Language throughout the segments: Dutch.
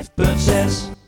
105.6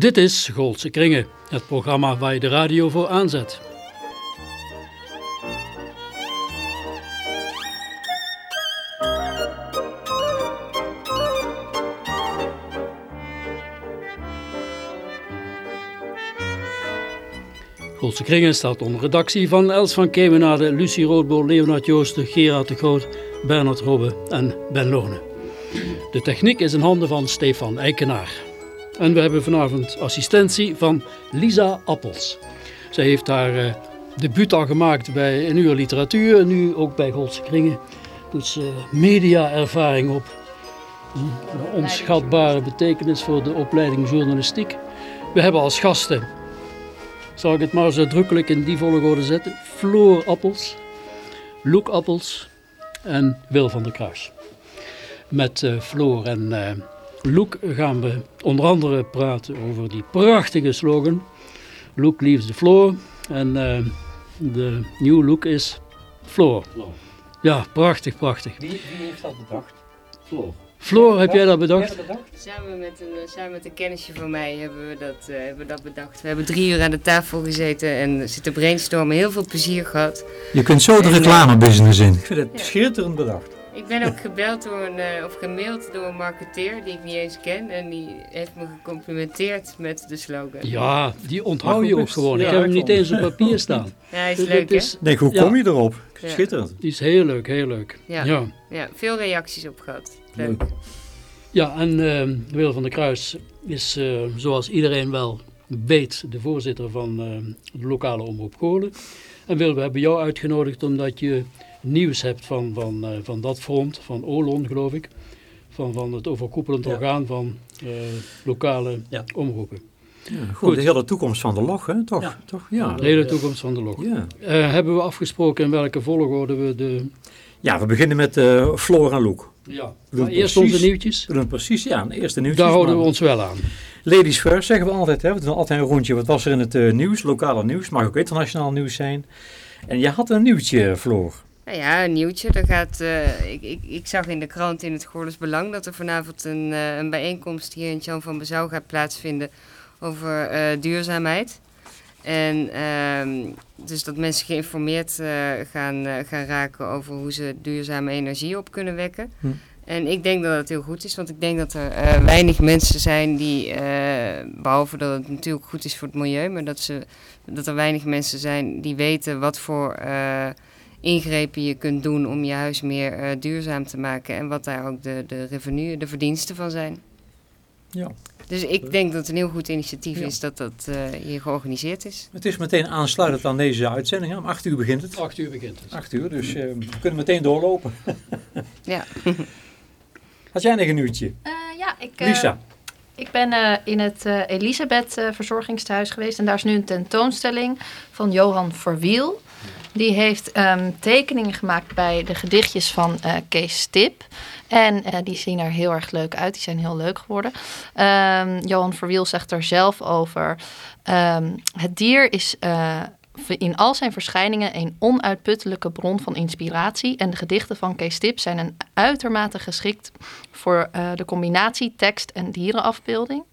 Dit is Goldse Kringen, het programma waar je de radio voor aanzet. Goldse Kringen staat onder redactie van Els van Kemenade, Lucie Roodbool, Leonard Joosten, Gerard de Groot, Bernard Robbe en Ben Lone. De techniek is in handen van Stefan Eikenaar. En we hebben vanavond assistentie van Lisa Appels. Zij heeft haar uh, debuut al gemaakt bij een uur literatuur en nu ook bij Goldse Kringen. Doet ze media-ervaring op. Een onschatbare betekenis voor de opleiding journalistiek. We hebben als gasten, zal ik het maar zo drukkelijk in die volgorde zetten, Floor Appels, Loek Appels en Wil van der Kruis. Met uh, Floor en uh, Loek gaan we onder andere praten over die prachtige slogan. Look leaves the floor. En uh, de nieuwe look is Floor. Ja, prachtig, prachtig. Wie, wie heeft dat bedacht? Floor. Floor, heb jij dat bedacht? Samen met een, samen met een kennisje van mij hebben we, dat, uh, hebben we dat bedacht. We hebben drie uur aan de tafel gezeten en zitten brainstormen. Heel veel plezier gehad. Je kunt zo de reclamebusiness in. Ik vind het ja. schitterend bedacht. Ik ben ook gebeld door een, uh, of gemaild door een marketeer die ik niet eens ken. En die heeft me gecomplimenteerd met de slogan. Ja, die onthoud je ook gewoon. Ja, ik heb hem niet eens op papier staan. Ja, hij is dus leuk is, Nee, hoe kom je erop? Schitterend. Die is heel leuk, heel leuk. Ja, ja. ja veel reacties op gehad. Leuk. leuk. Ja, en uh, Wil van der Kruis is, uh, zoals iedereen wel weet, de voorzitter van de lokale omroep Goorlen. En Wil, we hebben jou uitgenodigd omdat je nieuws hebt van, van, uh, van dat front, van OLON geloof ik, van, van het overkoepelend ja. orgaan van uh, lokale ja. omroepen. Ja, goed, goed, de hele toekomst van de log, hè? Toch? Ja, Toch? ja. de hele toekomst van de log. Ja. Uh, hebben we afgesproken in welke volgorde we de... Ja, we beginnen met uh, Floor en Loek. Ja, maar eerst precies, onze nieuwtjes. We doen precies, ja, de eerste nieuwtjes. Daar houden we ons wel aan. Ladies first zeggen we altijd, hè? we doen altijd een rondje. Wat was er in het uh, nieuws, lokale nieuws, mag ook internationaal nieuws zijn. En je had een nieuwtje, Floor. Nou ja, een nieuwtje. Er gaat, uh, ik, ik, ik zag in de krant in het Goorles Belang dat er vanavond een, uh, een bijeenkomst hier in Jan van Bezouw gaat plaatsvinden over uh, duurzaamheid. En uh, dus dat mensen geïnformeerd gaan, gaan raken over hoe ze duurzame energie op kunnen wekken. Hm. En ik denk dat het heel goed is, want ik denk dat er weinig mensen zijn die, behalve dat het natuurlijk goed is voor het milieu, maar dat, ze, dat er weinig mensen zijn die weten wat voor ingrepen je kunt doen om je huis meer uh, duurzaam te maken en wat daar ook de, de revenue, de verdiensten van zijn. Ja. Dus ik denk dat het een heel goed initiatief ja. is dat dat uh, hier georganiseerd is. Het is meteen aansluitend aan deze uitzending. Om 8 uur begint het. 8 uur begint het. 8 uur, dus uh, we kunnen meteen doorlopen. ja. Had jij nog een uurtje? Uh, ja, ik... Lisa. Ik ben uh, in het uh, Elisabeth uh, Verzorgingstehuis geweest en daar is nu een tentoonstelling van Johan Verwiel. Die heeft um, tekeningen gemaakt bij de gedichtjes van uh, Kees Stip. En uh, die zien er heel erg leuk uit. Die zijn heel leuk geworden. Um, Johan Verwiel zegt er zelf over. Um, het dier is uh, in al zijn verschijningen een onuitputtelijke bron van inspiratie. En de gedichten van Kees Stip zijn een uitermate geschikt voor de combinatie tekst en dierenafbeelding.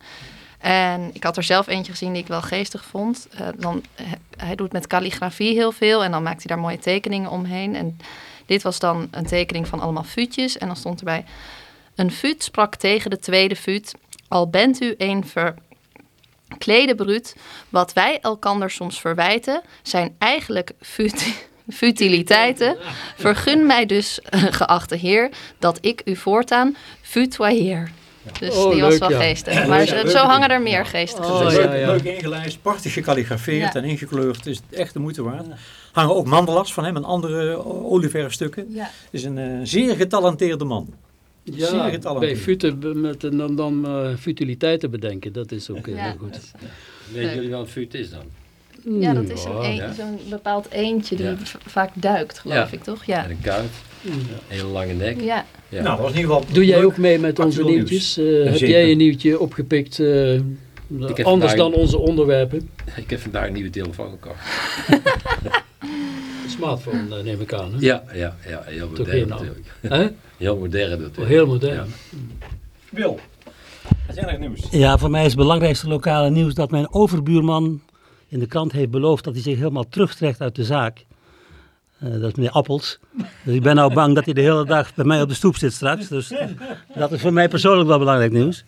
En ik had er zelf eentje gezien die ik wel geestig vond. Uh, dan, hij doet met calligrafie heel veel en dan maakt hij daar mooie tekeningen omheen. En dit was dan een tekening van allemaal fuutjes. En dan stond erbij: Een fuut sprak tegen de tweede fuut. Al bent u een verklede bruut. Wat wij elkander soms verwijten, zijn eigenlijk fut futiliteiten. Vergun mij dus, geachte heer, dat ik u voortaan futoyeer. Dus Oh, die was wel ja. geestig. Maar zo, zo hangen er meer geestige Oh, leuk, ja, ja. leuk ingelijst, prachtig gekalligrafeerd Ja. en ingekleurd. Het is echt de moeite waard. Hangen ook mandalas van hem en andere o- olieverfstukken. Ja. Het is een eh, zeer getalenteerde man. Zeer Ja, getalenteerd. bij futen met en dan, dan eh, futiliteiten bedenken, dat is ook eh, Ja. heel goed. Weet jullie wat een fut is dan? Ja, dat is een Ja. zo'n bepaald eendje die vaak duikt, geloof Ja. ik, toch? Ja. En een kuit, hele lange nek. Ja. Ja. Nou, dat was in ieder geval Doe jij ook mee met onze nieuwtjes? Eh, heb Zeker. jij een nieuwtje opgepikt, eh, heb anders vandaag- dan onze onderwerpen? Ik heb vandaag een nieuwe telefoon gekocht. Een smartphone eh, neem ik aan. Hè? Ja, ja, ja heel Toch modern natuurlijk. Hè? Heel modern natuurlijk. Oh, heel modern. Ja. Wil, wat jij nog nieuws? Ja, voor mij is het belangrijkste lokale nieuws dat mijn overbuurman in de krant heeft beloofd dat hij zich helemaal terugtrekt uit de zaak. Eh, dat is meneer Appels. Dus ik ben nou bang dat hij de hele dag bij mij op de stoep zit straks. Dus dat is voor mij persoonlijk wel belangrijk nieuws.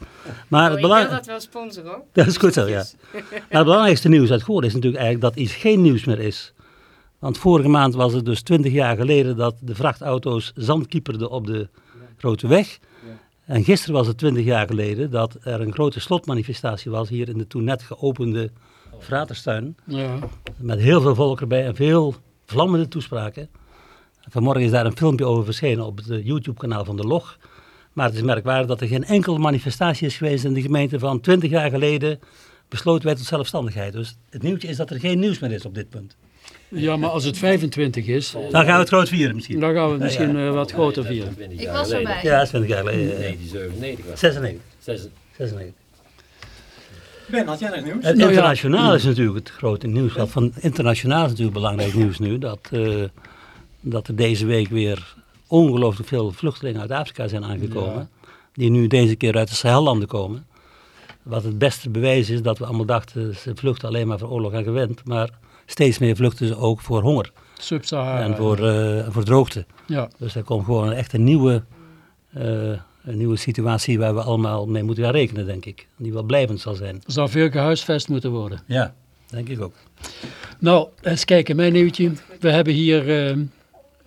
Maar Oh, het belang... dat wel sponsoren hoor. Dat is goed zo, ja. Maar het belangrijkste nieuws uit Goorlen is natuurlijk eigenlijk dat iets geen nieuws meer is. Want vorige maand was het dus 20 jaar geleden dat de vrachtauto's zand kieperden op de grote weg. En gisteren was het 20 jaar geleden dat er een grote slotmanifestatie was hier in de toen net geopende Vraterstuin. Ja. Met heel veel volk erbij en veel vlammende toespraken. Vanmorgen is daar een filmpje over verschenen op het eh, YouTube-kanaal van de Log. Maar het is merkwaardig dat er geen enkele manifestatie is geweest in de gemeente van 20 jaar geleden besloten wij tot zelfstandigheid. Dus het nieuwtje is dat er geen nieuws meer is op dit punt. ja, maar als het 25 is, Dan gaan we het groot vieren misschien. dan gaan we het misschien eh, wat groter Nee, dat vieren. is 20 Ik jaar was geleden. erbij. Ja, 20 jaar geleden. eh, 1997 was het. 96. Zes- 96. Ben, had jij nog nieuws? Het Nou internationaal is natuurlijk het grote nieuws. Wat van internationaal is natuurlijk belangrijk nieuws nu. Dat, eh, dat er deze week weer ongelooflijk veel vluchtelingen uit Afrika zijn aangekomen. Die nu deze keer uit de Sahellanden komen. Wat het beste bewijs is dat we allemaal dachten ze vluchten alleen maar voor oorlog en gewend. Maar steeds meer vluchten ze ook voor honger Sub-Sahara. en voor, eh, voor droogte. Ja. Dus er komt gewoon echt een nieuwe, eh, een nieuwe situatie waar we allemaal mee moeten gaan rekenen, denk ik. Die wel blijvend zal zijn. Er zal veel gehuisvest moeten worden. Ja, denk ik ook. Nou, eens kijken, mijn nieuwtje. We hebben hier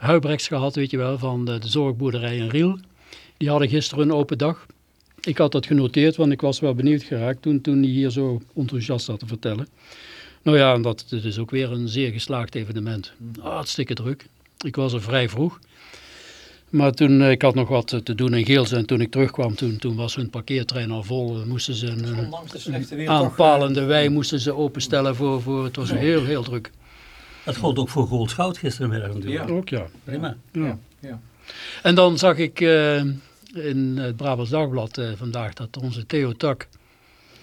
Huibrechts gehad, weet je wel, van de, de zorgboerderij in Riel. Die hadden gisteren een open dag. Ik had dat genoteerd, want ik was wel benieuwd geraakt toen, toen hij hier zo enthousiast zat te vertellen. Nou ja, en dat het is ook weer een zeer geslaagd evenement. Hartstikke druk. Ik was er vrij vroeg. Maar toen, eh, ik had nog wat te doen in Geels en toen ik terugkwam, toen, toen was hun parkeertrein al vol. Dan Moesten ze een, een de slechte weer toch, aanpalende wei moesten ze openstellen voor, voor het was heel, heel druk. Dat gold ook voor Gold Goud gisterenmiddag natuurlijk. Ja. Ook ja. Prima. ja. ja. En dan zag ik eh, in het Brabants Dagblad eh, vandaag dat onze Theo Tak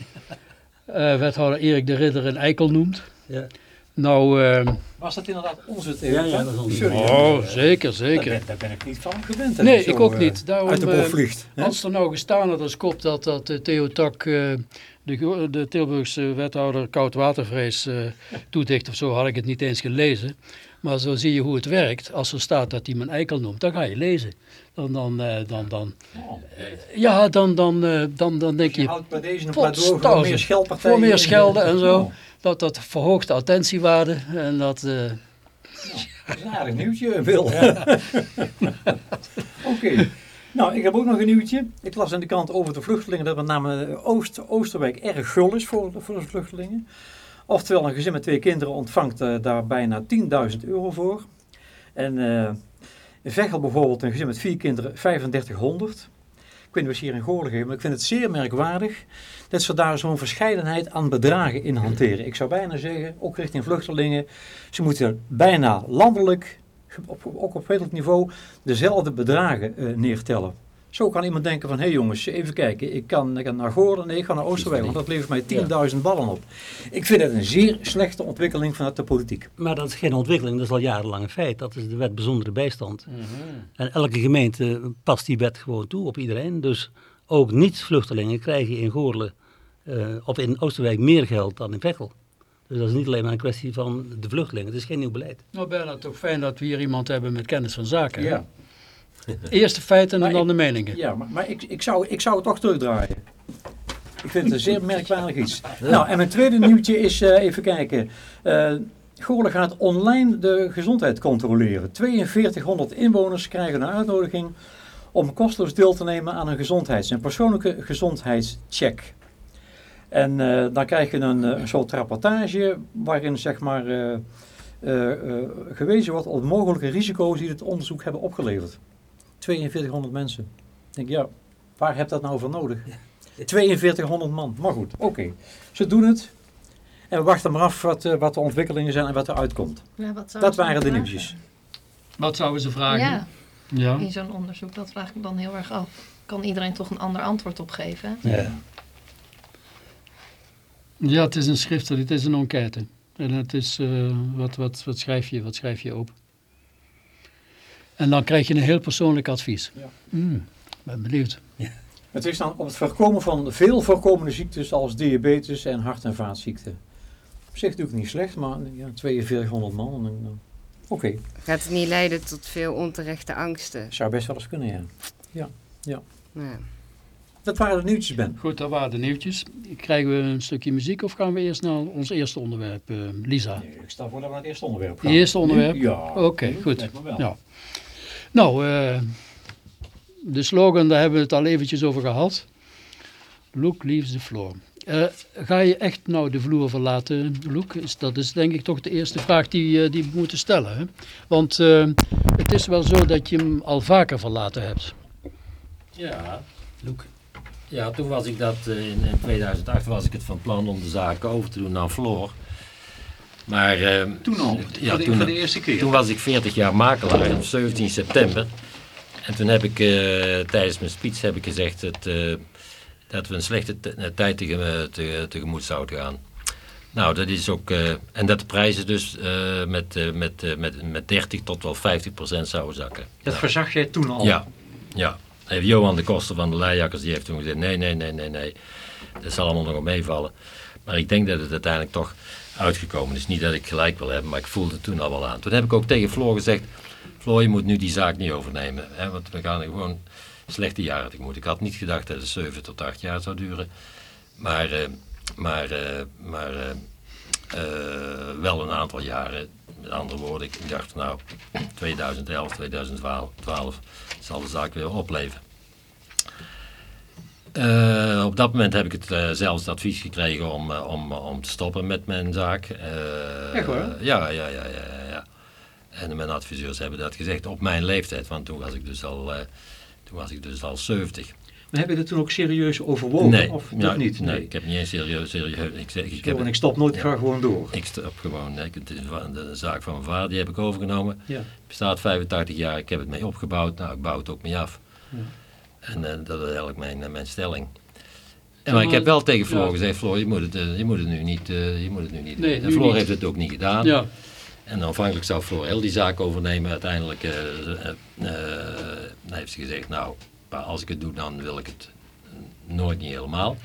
eh, wethouder Erik de Ridder een eikel noemt. Ja. Nou, eh, Was dat inderdaad onze Ja, theorie? ja, dat is onze Sorry. oh, zeker, Daar zeker. ben, daar ben ik niet van gewend. Nee, zo, ik ook eh, niet. Daarom, uit de bocht eh, vliegt. hè? Als er nou gestaan had als kop dat, dat eh, Theo Tak eh, de, de Tilburgse wethouder koudwatervrees eh toedicht of zo, had ik het niet eens gelezen. Maar zo zie je hoe het werkt. Als er staat dat hij mijn eikel noemt, dan ga je lezen. Dan, dan, eh, dan, dan, Oh, ja, dan, dan, eh, dan, dan denk je je, houdt bij deze een pleidooi voor meer. Voor meer schelden en zo. Dat, dat verhoogt de attentiewaarde. En dat, eh, dat is een aardig nieuwtje, Wil. Oké. Nou, ik heb ook nog een nieuwtje. Ik las aan de kant over de vluchtelingen dat met name Oost, Oosterwijk erg gul is voor, voor de vluchtelingen. Oftewel, een gezin met twee kinderen ontvangt eh, daar bijna 10.000 euro voor. En eh in Veghel bijvoorbeeld, een gezin met vier kinderen, 3500. Ik weet niet hier in Goorlen geven, maar ik vind het zeer merkwaardig dat ze daar zo'n verscheidenheid aan bedragen in hanteren. Ik zou bijna zeggen, ook richting vluchtelingen, ze moeten bijna landelijk, op, ook op wettelijk niveau, dezelfde bedragen eh, neertellen. Zo kan iemand denken van, hé hey jongens, even kijken, ik kan, ik kan naar Goorlen, nee, ik ga naar Oosterwijk, want dat levert mij 10.000 ballen op. Ik vind het een zeer slechte ontwikkeling vanuit de politiek. Maar dat is geen ontwikkeling, dat is al jarenlang een feit. Dat is de wet bijzondere bijstand. En elke gemeente past die wet gewoon toe op iedereen. Dus ook niet-vluchtelingen krijgen in Goorlen eh, of in Oosterwijk meer geld dan in Veghel. Dus dat is niet alleen maar een kwestie van de vluchtelingen. Het is geen nieuw beleid. nou bijna toch fijn dat we hier iemand hebben met kennis van zaken. hè? Eerst de feiten en dan ik- de meningen. ja maar, maar ik, ik, zou, ik zou het toch terugdraaien. Ik vind het een zeer merkwaardig iets. Nou, en mijn tweede nieuwtje is, eh, even kijken. Goorlen gaat online de gezondheid controleren. 4200 inwoners krijgen een uitnodiging om kosteloos deel te nemen aan een gezondheids- een persoonlijke gezondheidscheck. En eh, dan krijg je een, een soort rapportage waarin zeg maar, gewezen wordt op mogelijke risico's die het onderzoek hebben opgeleverd. 4200 mensen. Ik denk, ja, waar heb dat nou voor nodig? 4200 man. Maar goed, oké. Ze doen het. En we wachten maar af wat, eh, wat de ontwikkelingen zijn en wat er uitkomt. Ja, wat zou Dat waren de vragen? nieuwtjes. Wat zouden ze vragen? Ja, Ja. in zo'n onderzoek, dat vraag ik me dan heel erg af. Kan iedereen toch een ander antwoord op geven? Ja. Ja, het is een schrift, het is een enquête. En het is, eh, wat, wat, wat, schrijf je, wat schrijf je op? En dan krijg je een heel persoonlijk advies. Ja. Hmm, ben benieuwd. Het is dan op het voorkomen van veel voorkomende ziektes als diabetes en hart- en vaatziekten. Op zich natuurlijk niet slecht, maar ja, 4200 man. en dan- dan- Oké, Gaat het niet leiden tot veel onterechte angsten? zou best wel eens kunnen, ja. Ja. Dat waren de nieuwtjes, Ben. Goed, dat waren de nieuwtjes. Krijgen we een stukje muziek of gaan we eerst naar ons eerste onderwerp, eh, Lisa? Nee, ik stel voor dat we naar het eerste onderwerp Het eerste onderwerp? Ja. Oké, goed. lijkt me wel. Ja. Nou, eh, de slogan, daar hebben we het al eventjes over gehad. Look leaves the floor. Eh, ga je echt nou de vloer verlaten, Loek? Dat is denk ik toch de eerste vraag die, eh, die we moeten stellen. Hè? Want het is wel zo dat je hem al vaker verlaten hebt. Ja, Loek. Ja, toen was ik dat, in, in 2008 was ik het van plan om de zaak over te doen naar Floor. Maar eh, Toen al, Ja, toen- voor de eerste keer. toen was ik 40 jaar makelaar op 17 september. En toen heb ik eh, tijdens mijn speech heb ik gezegd dat, eh, dat we een slechte tijd te, tegemoet zouden gaan. Nou, dat is ook. en dat de prijzen dus met, met, met, met 30 tot wel 50 procent zouden zakken. Dat verzag jij toen al. Ja, ja. Heeft Johan de Koster van de Leijakkers, die heeft toen gezegd, nee, nee, nee, nee, nee. Dat zal allemaal nog wel meevallen. Maar ik denk dat het uiteindelijk toch uitgekomen is. Niet dat ik gelijk wil hebben, maar ik voelde toen al wel aan. Toen heb ik ook tegen Floor gezegd, Floor, je moet nu die zaak niet overnemen. Hè, want we gaan gewoon slechte jaren tegemoet. Ik had niet gedacht dat het 7 tot 8 jaar zou duren. Maar, eh, maar, eh, maar eh, wel een aantal jaren. Met andere woorden, ik dacht nou, 2011, 2012 12 zal de zaak weer opleven. Eh, op dat moment heb ik het eh, zelfs het advies gekregen om, eh, om, om te stoppen met mijn zaak. Echt waar? Ja, ja, ja, ja, ja, ja. En mijn adviseurs hebben dat gezegd op mijn leeftijd, want toen was ik dus al, toen was ik dus al 70. Maar heb je dat toen ook serieus overwogen? nee, Of niet? Nee. ik heb niet eens serieus, serieus. Ik, zeg, ik, heb, ik stop nooit, ik Ja. ga gewoon door. ik stop gewoon. Het is de zaak van mijn vader, die heb ik overgenomen. Ja. bestaat 85 jaar, ik heb het mee opgebouwd, nou ik bouw het ook mee af. Ja. En eh, dat is eigenlijk mijn, eh, mijn stelling. En, maar ik heb wel tegen Floor Ja. gezegd, Floor, je moet het, eh, je moet het nu niet, eh, je moet het nu niet Nee, doen. En Floor niet. heeft het ook niet gedaan. Ja, En aanvankelijk zou Floor heel die zaak overnemen. Uiteindelijk eh, eh, eh, heeft ze gezegd, nou, maar als ik het doe, dan wil ik het nooit niet helemaal.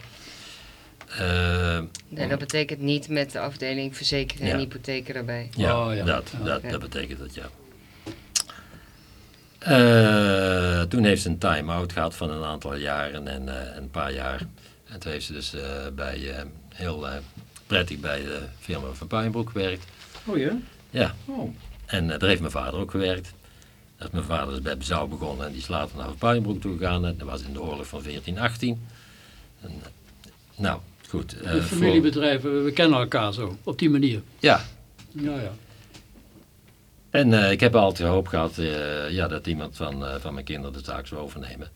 Eh, Nee, dat betekent niet met de afdeling verzekeren en hypotheken erbij. Ja, Oh, ja. Dat, Ja. dat, Ja. dat betekent het, ja. Eh, toen heeft ze een time-out gehad van een aantal jaren en eh, een paar jaar. En toen heeft ze dus eh, bij, eh, heel eh, prettig bij de firma van Puinbroek gewerkt. Oh ja? Ja, Oh. en eh, daar heeft mijn vader ook gewerkt. Dat mijn vader is bij Bezouw begonnen en die is later naar Puinbroek toe gegaan. En dat was in de oorlog van 1418. En, eh, nou, goed. eh, de voor- familiebedrijven, we kennen elkaar zo, op die manier. ja, Ja, ja. En eh, ik heb altijd hoop gehad eh, ja, dat iemand van, eh, van mijn kinderen de zaak zou overnemen.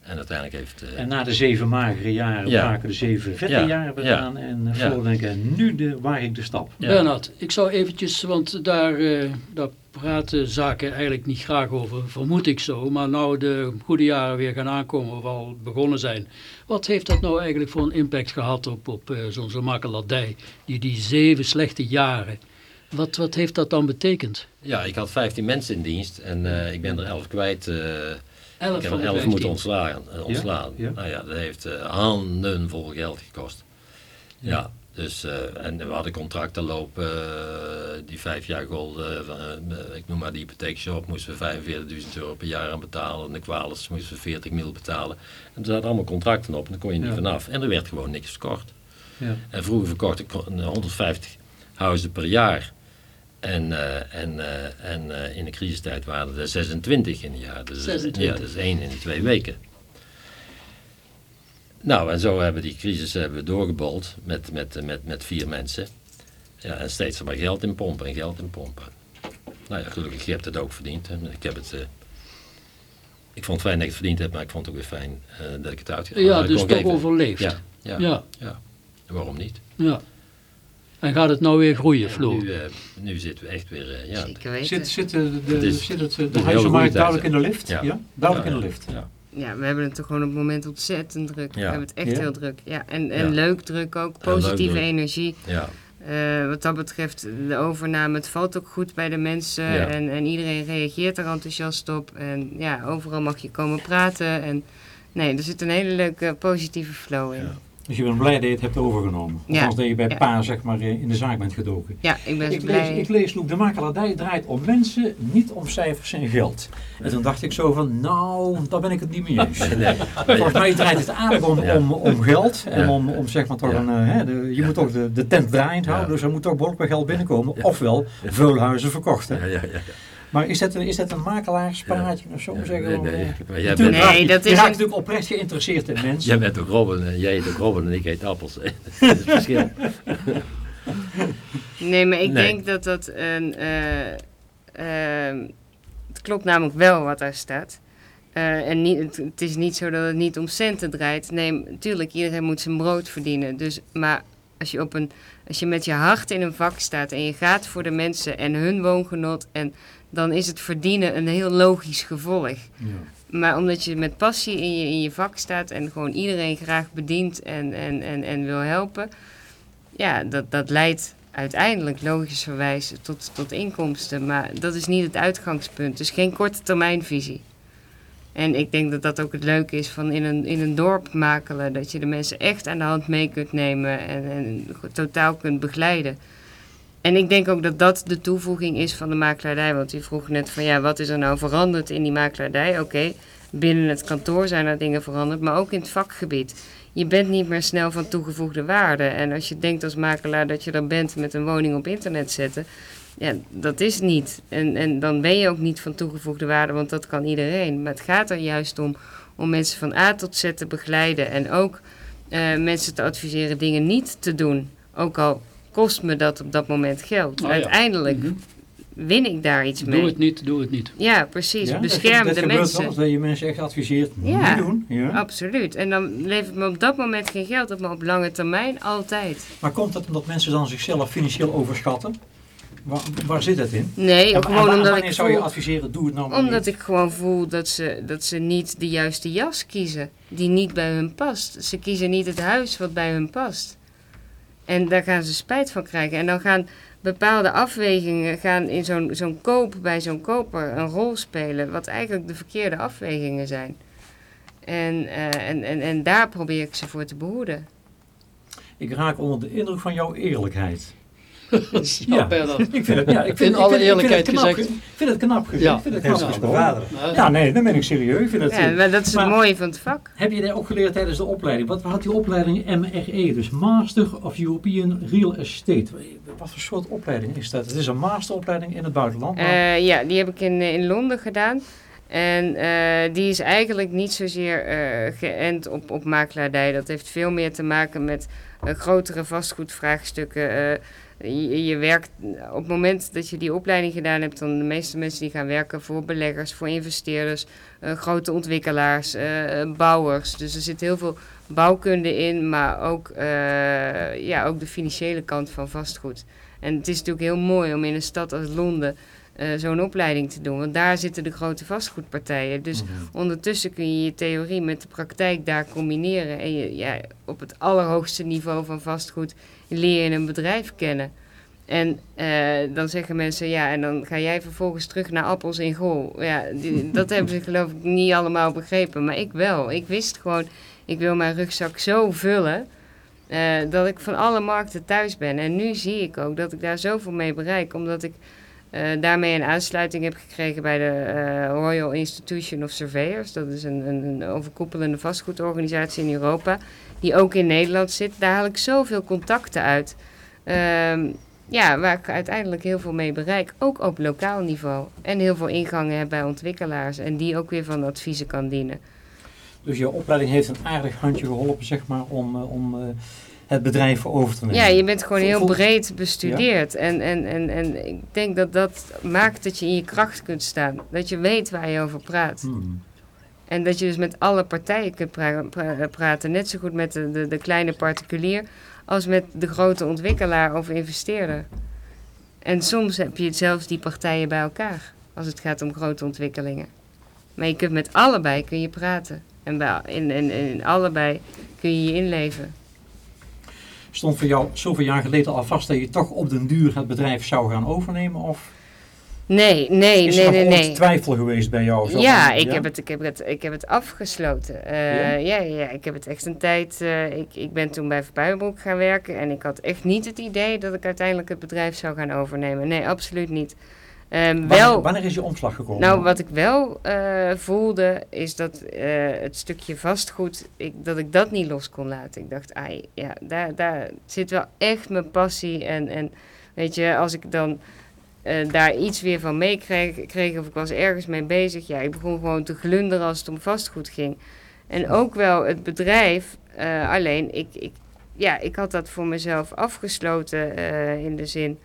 En uiteindelijk heeft... eh, En na de zeven magere jaren Ja. braken de zeven vette Ja. jaren weer Ja. aan. En uh, Ja. Floor denken, nu de, waar ik de stap. Ja. Bernard, ik zou eventjes, want daar, eh, daar praten zaken eigenlijk niet graag over, vermoed ik zo. Maar nou de goede jaren weer gaan aankomen of al begonnen zijn. Wat heeft dat nou eigenlijk voor een impact gehad op, op eh, zo'n zo'n makelaardij? Die, die zeven slechte jaren. Wat, wat heeft dat dan betekend? ja, ik had 15 mensen in dienst en eh, ik ben er 11 kwijt. eh, Elf ik heb van er de 11 15. moeten ontslaan. eh, ontslaan. Ja? Nou ja, dat heeft eh, handen vol geld gekost. Ja, dus, eh, en we hadden contracten lopen, die vijf jaar golden, van, eh, ik noem maar de hypotheekshop, moesten we 45.000 euro per jaar aan betalen. En de kwalers moesten we 40 mil betalen. En er zaten allemaal contracten op en daar kon je niet Ja. vanaf. En er werd gewoon niks verkocht. Ja. En vroeger verkocht ik 150 huizen per jaar. En, eh, en, eh, en eh, in de crisistijd waren er 26 in een jaar. Dus, 26. Ja, dat is één in twee weken. Nou, en zo hebben we die crisis hebben we doorgebold met, met, met, met vier mensen. Ja, en steeds maar geld in pompen en geld in pompen. Nou ja, gelukkig, je hebt het ook verdiend. En ik heb het... ik vond het fijn dat ik het verdiend heb, maar ik vond het ook weer fijn dat ik het uit Ja, uit dus toch overleefd. Ja, ja, Ja, ja. Waarom niet? ja. En gaat het nou weer groeien, Floor? Nu, eh, nu zitten we echt weer... eh, ja, Zeker weten. Zit, zit, de, de, Het is- zit het, is de huizenmarkt duidelijk in de lift? Ja. Ja, duidelijk Ja, in de lift. Ja. Ja, we hebben het toch gewoon op het moment ontzettend druk. Ja. We hebben het echt Ja. heel druk. Ja, en, en Ja. leuk druk ook. Positieve druk. energie. ja. Eh, wat dat betreft, de overname, het valt ook goed bij de mensen. Ja. En, en iedereen reageert er enthousiast op. En ja, overal mag je komen praten. En nee, er zit een hele leuke positieve flow in. Ja. Ja, Dus je bent blij dat je het hebt overgenomen. Ja. Althans dat je bij Ja. pa zeg maar eh, in de zaak bent gedoken. ik ben Ik blij. lees, ik lees Loek, de makelaardij draait om mensen, niet om cijfers en geld. En toen dacht ik zo van, nou, daar ben ik het niet mee eens. Nee, Volgens mij draait het aardig om, Ja. om, om geld. En Ja. om, om zeg maar toch Ja. een, eh, hè, de, je moet toch de, de tent draaiend houden. Ja. Dus er moet toch behoorlijk wat geld binnenkomen. Ofwel, veulhuizen verkocht. Hè. ja, ja, ja. Maar is dat een, is dat een makelaarspraatje of zo zeggen? Nee, nee. Eh, Maar jij bent, Nee, je- dat je is raakt een- natuurlijk oprecht geïnteresseerd in mensen. jij bent ook Robin en jij heet ook Robin en ik heet Appels. dat is het verschil. Nee, maar ik Nee. denk dat dat een. eh, ehm, het klopt namelijk wel wat daar staat. Eh, en niet, het, het is niet zo dat het niet om centen draait. Nee, natuurlijk, iedereen moet zijn brood verdienen. Dus, maar als je, op een, als je met je hart in een vak staat en je gaat voor de mensen en hun woongenot, en dan is het verdienen een heel logisch gevolg. Ja. Maar omdat je met passie in je, in je vak staat en gewoon iedereen graag bedient en, en, en, en wil helpen, ja, dat, dat leidt uiteindelijk logischerwijs tot, tot inkomsten. Maar dat is niet het uitgangspunt. Dus geen korte termijnvisie. En ik denk dat dat ook het leuke is van in een, in een dorp makelen. Dat je de mensen echt aan de hand mee kunt nemen en, en totaal kunt begeleiden. En ik denk ook dat dat de toevoeging is van de makelaardij. Want u vroeg net van ja, wat is er nou veranderd in die makelaardij? Oké, binnen het kantoor zijn er dingen veranderd, maar ook in het vakgebied. Je bent niet meer snel van toegevoegde waarde. En als je denkt als makelaar dat je er bent met een woning op internet zetten, ja, dat is niet. En, en dan ben je ook niet van toegevoegde waarde, want dat kan iedereen. Maar het gaat er juist om om mensen van A tot Z te begeleiden en ook eh, mensen te adviseren dingen niet te doen. Ook al kost me dat op dat moment geld. Oh ja. Uiteindelijk Mhm. win ik daar iets mee. Doe het niet, doe het niet. Ja, precies. Ja, Bescherm dat, dat de mensen. dat je mensen echt adviseert, Ja. niet doen. Ja. Absoluut. En dan levert me op dat moment geen geld op, maar op lange termijn altijd. Maar komt dat omdat mensen dan zichzelf financieel overschatten? Waar, waar zit het in? Nee, En- en gewoon wa- omdat ik zou je adviseren, doe het nou maar omdat niet? ik gewoon voel dat ze, dat ze niet de juiste jas kiezen die niet bij hun past. Ze kiezen niet het huis wat bij hun past. En daar gaan ze spijt van krijgen. En dan gaan bepaalde afwegingen gaan in zo'n zo'n koop bij zo'n koper een rol spelen, wat eigenlijk de verkeerde afwegingen zijn. En, eh, en, en, en daar probeer ik ze voor te behoeden. Ik raak onder de indruk van jouw eerlijkheid. Ja. Ik vind het, ja, ik vind, In alle ik vind, eerlijkheid gezegd. ge- Ik vind het knap gezegd. Ja. Ik vind het knap bevaderd. Ja, nee, dan ben ik serieus. Ik vind het, Ja, maar dat is het mooie van het vak. Heb je daar ook geleerd tijdens de opleiding? Wat had die opleiding MRE, dus Master of European Real Estate? Wat voor soort opleiding is dat? Het is een masteropleiding in het buitenland. maar- Eh, ja, die heb ik in, eh, in Londen gedaan. En eh, die is eigenlijk niet zozeer eh, geënt op, op makelaardij. Dat heeft veel meer te maken met grotere vastgoedvraagstukken. Je, je werkt op het moment dat je die opleiding gedaan hebt, dan de meeste mensen die gaan werken voor beleggers, voor investeerders, eh, grote ontwikkelaars, eh, bouwers. Dus er zit heel veel bouwkunde in, maar ook, eh, ja, ook de financiële kant van vastgoed. En het is natuurlijk heel mooi om in een stad als Londen eh, zo'n opleiding te doen. Want daar zitten de grote vastgoedpartijen. Dus Mhm. ondertussen kun je je theorie met de praktijk daar combineren. En je, ja, op het allerhoogste niveau van vastgoed leer je een bedrijf kennen. En eh, dan zeggen mensen, ja, en dan ga jij vervolgens terug naar appels in Gol. Ja, die- dat hebben ze geloof ik niet allemaal begrepen, maar ik wel. Ik wist gewoon, ik wil mijn rugzak zo vullen, eh, dat ik van alle markten thuis ben. En nu zie ik ook dat ik daar zoveel mee bereik, omdat ik eh, daarmee een aansluiting heb gekregen bij de eh, Royal Institution of Surveyors. Dat is een, een, een overkoepelende vastgoedorganisatie in Europa, die ook in Nederland zit. Daar haal ik zoveel contacten uit. Ehm, ja, waar ik uiteindelijk heel veel mee bereik. Ook op lokaal niveau. En heel veel ingangen heb bij ontwikkelaars. En die ook weer van adviezen kan dienen. Dus je opleiding heeft een aardig handje geholpen, zeg maar, om, eh, om het bedrijf over te nemen. Ja, je bent gewoon heel breed bestudeerd. En, en, en, en ik denk dat dat maakt dat je in je kracht kunt staan. Dat je weet waar je over praat. Hmm. En dat je dus met alle partijen kunt pra- pra- praten. Net zo goed met de, de, de kleine particulier als met de grote ontwikkelaar of investeerder. En soms heb je zelfs die partijen bij elkaar als het gaat om grote ontwikkelingen. Maar je kunt met allebei kun je praten. En bij, in, in, in allebei kun je je inleven. Stond voor jou zoveel jaar geleden al vast dat je toch op den duur het bedrijf zou gaan overnemen? Of Nee, nee, is nee, er nee, nog ooit nee. twijfel geweest bij jou? Zo Ja, ik, Heb het, ik, heb het, ik heb het afgesloten. Eh, Ja? ja? Ik heb het echt een tijd. eh, ik, ik ben toen bij Verpuienbroek gaan werken en ik had echt niet het idee dat ik uiteindelijk het bedrijf zou gaan overnemen. Nee, absoluut niet. Ehm, Wanneer, wel, wanneer is je omslag gekomen? nou, wat ik wel eh, voelde, is dat eh, het stukje vastgoed, ik, dat ik dat niet los kon laten. Ik dacht, ai, ja, daar, daar zit wel echt mijn passie. En, en weet je, als ik dan eh, daar iets weer van meekreeg, kreeg, of ik was ergens mee bezig, ja, ik begon gewoon te glunderen als het om vastgoed ging. En ook wel het bedrijf, alleen ik, ik, ja, ik had dat voor mezelf afgesloten in de zin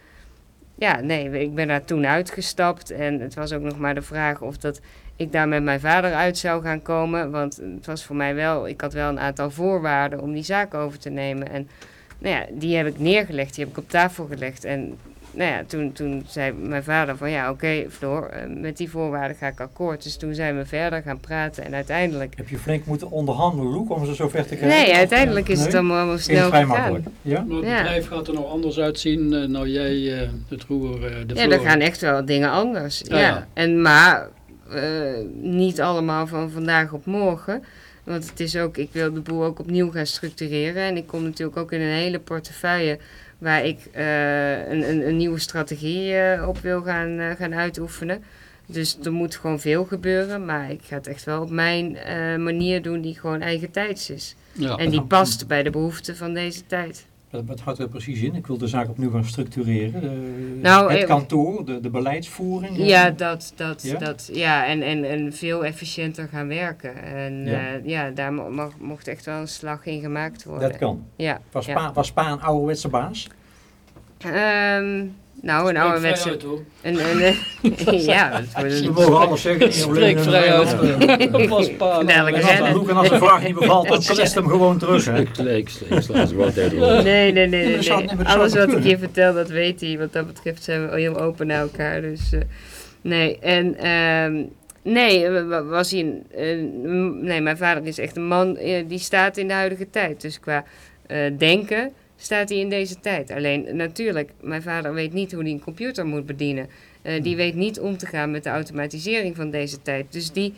ja, nee, ik ben daar toen uitgestapt. En het was ook nog maar de vraag of dat ik daar met mijn vader uit zou gaan komen. Want het was voor mij wel, ik had wel een aantal voorwaarden om die zaak over te nemen. En nou ja, die heb ik neergelegd, die heb ik op tafel gelegd. En nou ja, toen, toen zei mijn vader van ja, oké Floor, eh, met die voorwaarden ga ik akkoord. Dus toen zijn we verder gaan praten en uiteindelijk... Heb je flink moeten onderhandelen, Loek, om ze zo ver te krijgen? Nee, uiteindelijk is het allemaal wel snel vrij gegaan. makkelijk. Ja? Maar het Ja. bedrijf gaat er nog anders uitzien eh, nou jij eh, het roer, eh, de Ja, er gaan echt wel dingen anders. Ja, Ja, ja. En, maar eh, niet allemaal van vandaag op morgen. Want het is ook, ik wil de boel ook opnieuw gaan structureren. En ik kom natuurlijk ook in een hele portefeuille waar ik eh, een, een, een nieuwe strategie eh, op wil gaan, eh, gaan uitoefenen. Dus er moet gewoon veel gebeuren. Maar ik ga het echt wel op mijn manier doen die gewoon eigen tijds is. Ja. En die past bij de behoeften van deze tijd. Wat, wat houdt er precies in? Ik wil de zaak opnieuw gaan structureren. Eh, Nou, het eh, kantoor, de, de beleidsvoering. eh, Ja, dat, dat, Ja? dat, ja en, en, en veel efficiënter gaan werken. En Ja. ja, ja daar mag, mocht echt wel een slag in gemaakt worden. Dat kan. Ja. Was, ja. pa, was pa een ouderwetse baas? Ehm, nou, een ouderwetse... hoor. Een, een, een- ja, We mogen alles zeggen. Spreek vrij uit. Dat was pa. Dadelijk En als, het- Loek, en als een vraag niet bevalt, dan klest hem gewoon terug. Hè? Ik, ik, ik sla ze gewoon tegen de Nee, nee, nee, nee. Alles wat ik je vertel, dat weet hij. Wat dat betreft zijn we heel open naar elkaar. Dus, eh, nee, en... ehm, nee, wa- wa- was hij een, een- nee, mijn vader is echt een man eh, die staat in de huidige tijd. Dus qua eh, denken staat hij in deze tijd. Alleen natuurlijk, mijn vader weet niet hoe hij een computer moet bedienen. Eh, die weet niet om te gaan met de automatisering van deze tijd. Dus die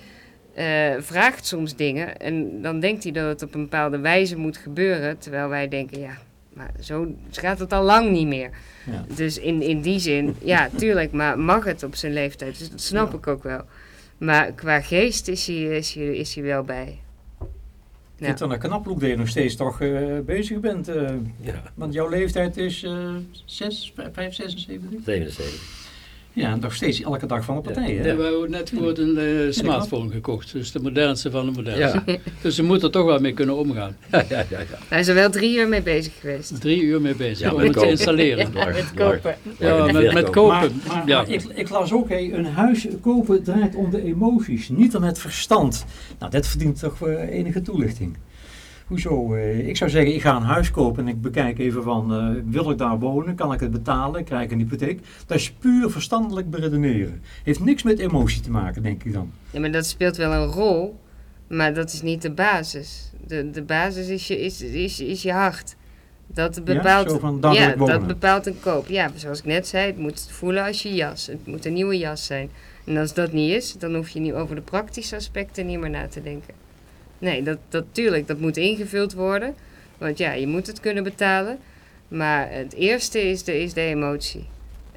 eh, vraagt soms dingen en dan denkt hij dat het op een bepaalde wijze moet gebeuren. Terwijl wij denken, ja, maar zo gaat het al lang niet meer. Ja. Dus in, in die zin, ja, tuurlijk, maar mag het op zijn leeftijd. Dus dat snap Ja. ik ook wel. Maar qua geest is hij, is hij, is hij wel bij. Vind het dan een knap dat je nog steeds toch eh, bezig bent. eh, Ja, want jouw leeftijd is eh 6, 5, 76? 77. Ja, nog steeds elke dag van de partij. We Hè? hebben net voor een eh, smartphone gekocht. Dus de modernste van de modernste. Dus ze moeten er toch wel mee kunnen omgaan. Ja, ja, ja. ja. Hij is er wel drie uur mee bezig geweest. Drie uur mee bezig Ja, om met het te installeren. Met kopen. Ja, met, kopen. Maar, maar, ja. maar ik, ik las ook, hé, een huis kopen draait om de emoties, niet om het verstand. Nou, dat verdient toch eh, enige toelichting. Hoezo? eh, ik zou zeggen, ik ga een huis kopen en ik bekijk even van, eh, wil ik daar wonen? Kan ik het betalen? Krijg ik een hypotheek? Dat is puur verstandelijk beredeneren. Heeft niks met emotie te maken, denk ik dan. Ja, maar dat speelt wel een rol, maar dat is niet de basis. De, de basis is je, is, is, is je hart. Dat bepaalt, ja, dat bepaalt een koop. Ja, zoals ik net zei, het moet voelen als je jas. Het moet een nieuwe jas zijn. En als dat niet is, dan hoef je niet over de praktische aspecten niet meer na te denken. Nee, dat, dat, tuurlijk, dat moet ingevuld worden. Want ja, je moet het kunnen betalen. Maar het eerste is de, is de emotie.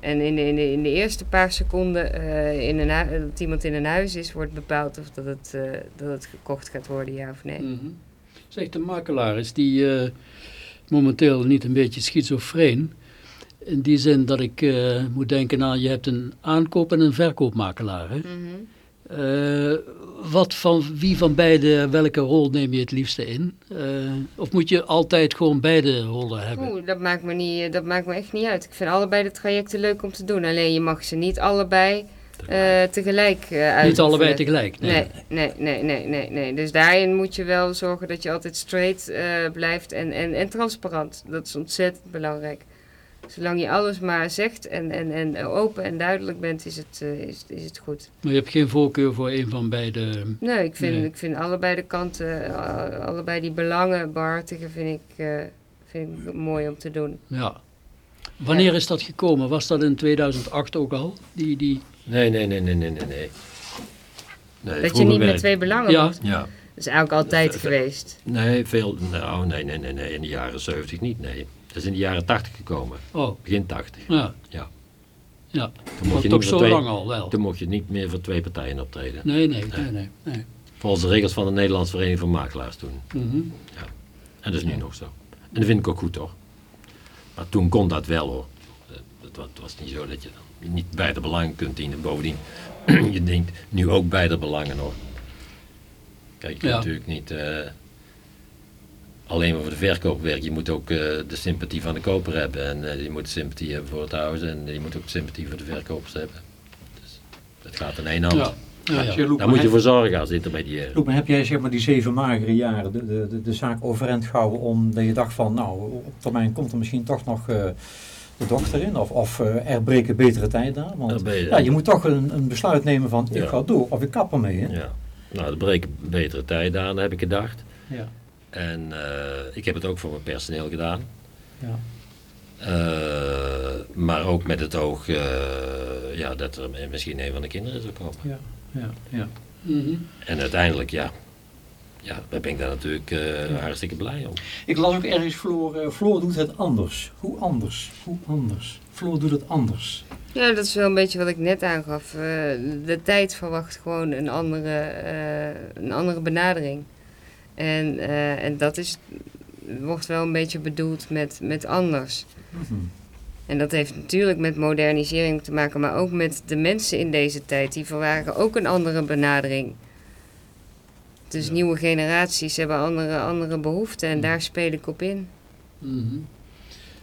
En in de, in de, in de eerste paar seconden eh, in een dat iemand in een huis is, wordt bepaald of dat het, eh, dat het gekocht gaat worden, ja of nee. Mhm. Zeg, de makelaar is die eh, momenteel niet een beetje schizofreen. In die zin dat ik moet denken aan, je hebt een aankoop- en een verkoopmakelaar. Hè? Mhm. Eh, wat van, wie van beide, welke rol neem je het liefste in? Eh, of moet je altijd gewoon beide rollen hebben? Oeh, dat maakt, me niet, dat maakt me echt niet uit. Ik vind allebei de trajecten leuk om te doen. Alleen je mag ze niet allebei eh, tegelijk eh uitoefenen. Niet allebei tegelijk. Nee. Nee, nee, nee, nee, nee, nee. Dus daarin moet je wel zorgen dat je altijd straight eh, blijft en, en, en transparant. Dat is ontzettend belangrijk. Zolang je alles maar zegt en, en, en open en duidelijk bent, is het, eh, is, is het goed. Maar je hebt geen voorkeur voor een van beide. Nee, ik vind, Nee. Ik vind allebei de kanten, eh, allebei die belangen behartigen, vind ik, eh, vind ik mooi om te doen. Ja. Wanneer is dat gekomen? Was dat in 2008 ook al? Die, die... Nee, nee, nee, nee, nee, nee. nee. nee dat je niet met twee belangen Ja. moet. Ja, Dat is eigenlijk altijd geweest. nee, veel, nou, nee, nee, nee, nee, in de jaren 70 niet, nee. Dat is in de jaren 80 gekomen, Oh, begin 80. ja. Ja. Ja, Toen mocht, je toch zo twee, lang al wel. toen mocht je niet meer voor twee partijen optreden. Nee, nee, nee, nee. nee. Volgens de regels van de Nederlandse Vereniging van Makelaars toen. Mhm. En dat is nu nog zo. En dat vind ik ook goed hoor. Maar toen kon dat wel hoor. Het wa- het was niet zo dat je dan niet beide belangen kunt dienen. Bovendien, je dient nu ook beide belangen hoor. Kijk, je Ja. natuurlijk niet eh, alleen maar voor de verkoop werken. Je moet ook eh, de sympathie van de koper hebben. En eh, je moet sympathie hebben voor het huis. En je moet ook sympathie voor de verkopers hebben. Dus dat gaat in één hand. Ja. Daar moet je voor zorgen als intermediair. Loek, maar heb jij zeg maar die zeven magere jaren de, de, de, de zaak overeind gehouden omdat je dacht van nou op termijn komt er misschien toch nog eh, de dochter in of, of eh, er breken betere tijden aan? Want je- ja, je moet toch een, een besluit nemen van ik Ja. ga door of ik kap ermee. Hè? Ja. Nou, er breken betere tijden aan, heb ik gedacht. Ja. En eh, ik heb het ook voor mijn personeel gedaan. Ja. Eh, maar ook met het oog eh, ja, dat er misschien een van de kinderen zou komen. Ja. Ja. Ja. Mhm. En uiteindelijk, ja, ja daar ben ik daar natuurlijk eh, hartstikke blij om. Ik las ook ergens Floor, Floor doet het anders. Hoe anders? Hoe anders? Floor doet het anders. Ja, dat is wel een beetje wat ik net aangaf. Eh, de tijd verwacht gewoon een andere, eh, een andere benadering. En, eh, en dat is, wordt wel een beetje bedoeld met, met anders. Mhm. En dat heeft natuurlijk met modernisering te maken, maar ook met de mensen in deze tijd. Die verwagen ook een andere benadering. Dus nieuwe generaties hebben andere, andere behoeften en daar speel ik op in. Mhm.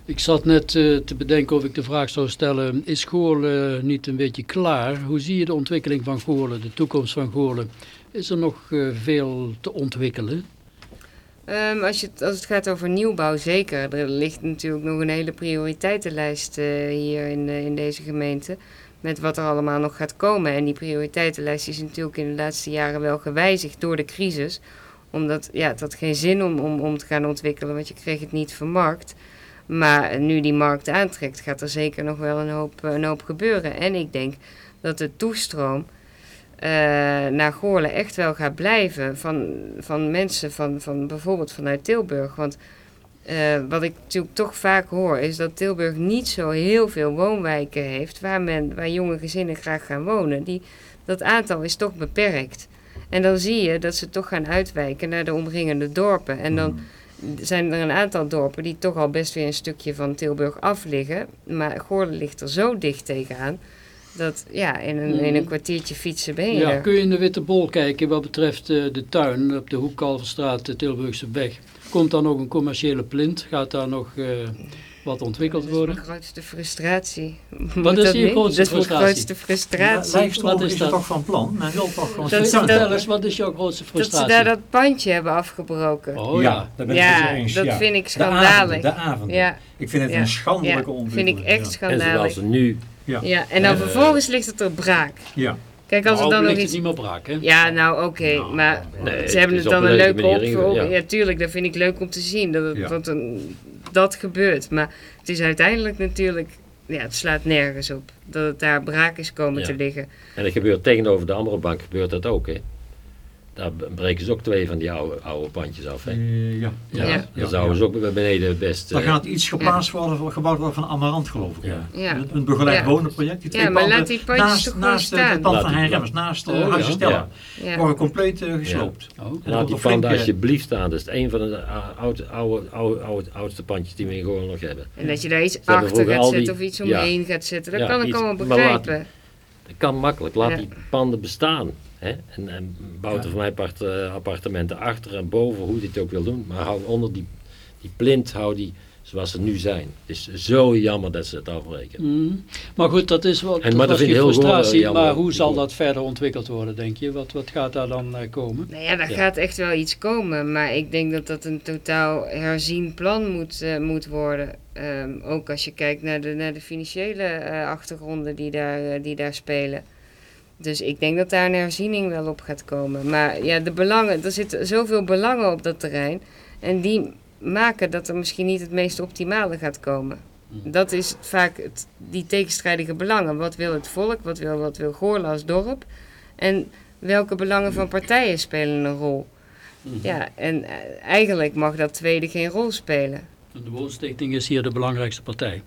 Ik zat net eh, te bedenken of ik de vraag zou stellen, is Goorlen eh, niet een beetje klaar? Hoe zie je de ontwikkeling van Goorlen, de toekomst van Goorlen? Is er nog eh, veel te ontwikkelen? Ehm, als, je als het gaat over nieuwbouw, zeker. Er ligt natuurlijk nog een hele prioriteitenlijst eh, hier in, eh, in deze gemeente. Met wat er allemaal nog gaat komen. En die prioriteitenlijst is natuurlijk in de laatste jaren wel gewijzigd door de crisis. Omdat ja, het had geen zin om, om, om te gaan ontwikkelen, want je kreeg het niet vermarkt. Maar nu die markt aantrekt, gaat er zeker nog wel een hoop, een hoop gebeuren. En ik denk dat de toestroom naar Goorlen echt wel gaat blijven van, van mensen van, van bijvoorbeeld vanuit Tilburg. Want eh, wat ik natuurlijk toch vaak hoor is dat Tilburg niet zo heel veel woonwijken heeft waar, men, waar jonge gezinnen graag gaan wonen. Die, dat aantal is toch beperkt. En dan zie je dat ze toch gaan uitwijken naar de omringende dorpen. En dan zijn er een aantal dorpen die toch al best weer een stukje van Tilburg af liggen. Maar Goorlen ligt er zo dicht tegenaan. Dat ja, in een, in een Mhm. kwartiertje fietsen ben je Ja, er. kun je in de Witte Bol kijken wat betreft eh, de tuin op de Hoek Kalverstraat, de Tilburgse weg? Komt daar nog een commerciële plint? Gaat daar nog eh, wat ontwikkeld Dat is worden? mijn grootste frustratie. Wat is dat je grootste Dat is mijn frustratie? grootste frustratie. Is er dat? toch van plan. Men wil toch gewoon... Dat Vertel dat- eens, wat is jouw grootste Dat frustratie? ze daar dat pandje hebben afgebroken. Oh ja. daar ben ik ja, eens. dat ja. vind ik De avonden, schandalig. de avonden. Ja, Ik vind het Ja. een schandelijke ja vind ontwikkeling. ik echt En schandalig. zoals ze nu, Ja. Ja, en dan Eh, vervolgens ligt het er braak. Ja. Kijk, als er Nou, dan nog ligt het iets... niet meer braak, hè? Ja, nou oké, Nou, maar nee, het ze hebben het dan een leuke opvolging. Ja. tuurlijk, dat vind ik leuk om te zien, dat, het, Ja. dat, een, dat gebeurt. Maar het is uiteindelijk natuurlijk, ja, het slaat nergens op. Dat het daar braak is komen Ja. te liggen. en dat gebeurt tegenover de andere bank, gebeurt dat ook. Hè? Daar breken ze ook twee van die oude, oude pandjes af. Hè? Eh, ja. Ja, Ja. dan zouden ze ook bij beneden best... Daar eh, gaat iets geplaatst worden, gebouwd worden van Amarant geloof ik. Ja. Ja. Een, een begeleid Ja. wonenproject. Die twee Ja, maar panden laat die pandjes naast, toch naast staan. het pand van die- Hein Remmers, naast Oh, Stella. Ja. Worden compleet eh, gesloopt. Oh. En Laat die panden flinke- alsjeblieft staan. Dat is een van de oude, oude, oude, oude, oudste pandjes die we in Goorlen nog hebben. En dat je daar iets achter gaat zetten of iets omheen gaat zetten. Dat kan ik allemaal begrijpen. Dat kan makkelijk. Laat die panden bestaan. Hè? En, en bouw er van mij eh, appartementen achter en boven, hoe je het ook wil doen. Maar hou onder die, die plint, hou die zoals ze nu zijn. Het is zo jammer dat ze het afbreken. Mm. Maar goed, dat is wel En- dat maar dat frustratie. gewoon, maar hoe zal dat verder ontwikkeld worden, denk je? Wat, wat gaat daar dan eh, komen? Nou ja, daar Ja. gaat echt wel iets komen. Maar ik denk dat dat een totaal herzien plan moet, eh, moet worden. Ehm, ook als je kijkt naar de, naar de financiële eh, achtergronden die daar, die daar spelen. Dus ik denk dat daar een herziening wel op gaat komen. Maar ja, de belangen, er zitten zoveel belangen op dat terrein. En die maken dat er misschien niet het meest optimale gaat komen. Dat is vaak het, die tegenstrijdige belangen. Wat wil het volk? Wat wil, wat wil Goorlen als dorp? En welke belangen van partijen spelen een rol? Ja, en eh, eigenlijk mag dat tweede geen rol spelen. De Woonstichting is hier de belangrijkste partij.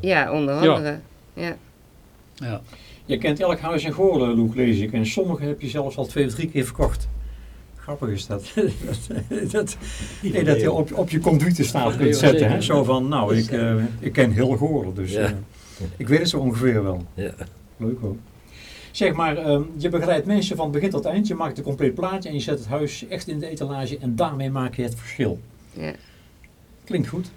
Ja, onder Ja. andere. Ja. Ja. Je kent elk huis in Goorlen, Loek, lees ik. En sommige heb je zelfs al twee of drie keer verkocht. Grappig is dat. dat, nee, dat je op, op je conduite staat kunt zetten. Hè? Zo van, nou, ik, eh, ik ken heel Goorlen, dus Ja. eh, ik weet het zo ongeveer wel. Ja. Leuk hoor. Zeg maar, ehm, je begeleidt mensen van begin tot eind. Je maakt een compleet plaatje en je zet het huis echt in de etalage. En daarmee maak je het verschil. Ja. Klinkt goed.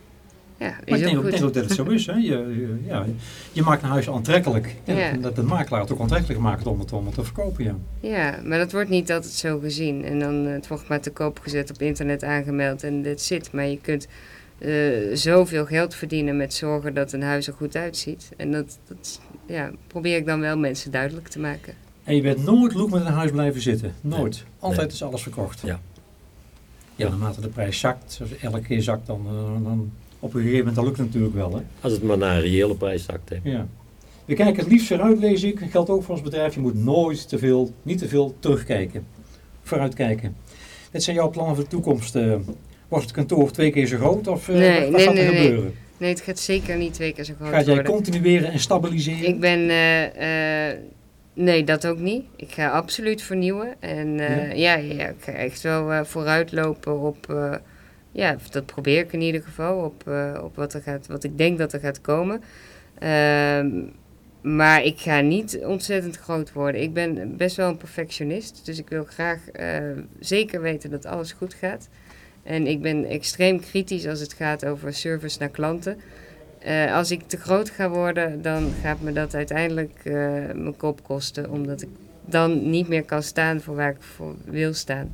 Ja, Maar ik denk, ook denk dat het zo is. Hè? Je, je- ja, je maakt een huis aantrekkelijk. En Ja. dat de makelaar het ook aantrekkelijk maakt om het, om het te verkopen. Ja. Ja, maar dat wordt niet altijd zo gezien. En dan eh, het wordt maar te koop gezet op internet aangemeld en dit zit. Maar je kunt eh, zoveel geld verdienen met zorgen dat een huis er goed uitziet. En dat, dat ja, probeer ik dan wel mensen duidelijk te maken. En je bent nooit loek met een huis blijven zitten. Nooit. Altijd Nee. is alles verkocht. Ja. Ja, naarmate de prijs zakt, elke keer zakt, dan, eh, dan op een gegeven moment, dat lukt het natuurlijk wel. Hè? Als het maar naar een reële prijs zakt. Hè. Ja. We kijken het liefst vooruit, lees ik. Dat geldt ook voor ons bedrijf. Je moet nooit te veel, niet te veel terugkijken. Vooruitkijken. Dit zijn jouw plannen voor de toekomst. eh. wordt het kantoor twee keer zo groot of eh, Nee, wat nee, gaat er nee, nee. gebeuren? Nee, het gaat zeker niet twee keer zo groot Gaat jij worden. continueren en stabiliseren? Ik ben, eh, eh, nee, dat ook niet. Ik ga absoluut vernieuwen. En eh, ja? Ja, ja, ik ga echt wel eh, vooruitlopen op, eh, ja, dat probeer ik in ieder geval, op, eh, op wat, er gaat, wat ik denk dat er gaat komen. Ehm, maar ik ga niet ontzettend groot worden. Ik ben best wel een perfectionist, dus ik wil graag eh, zeker weten dat alles goed gaat. En ik ben extreem kritisch als het gaat over service naar klanten. Eh, als ik te groot ga worden, dan gaat me dat uiteindelijk mijn kop kosten. Omdat ik dan niet meer kan staan voor waar ik voor wil staan.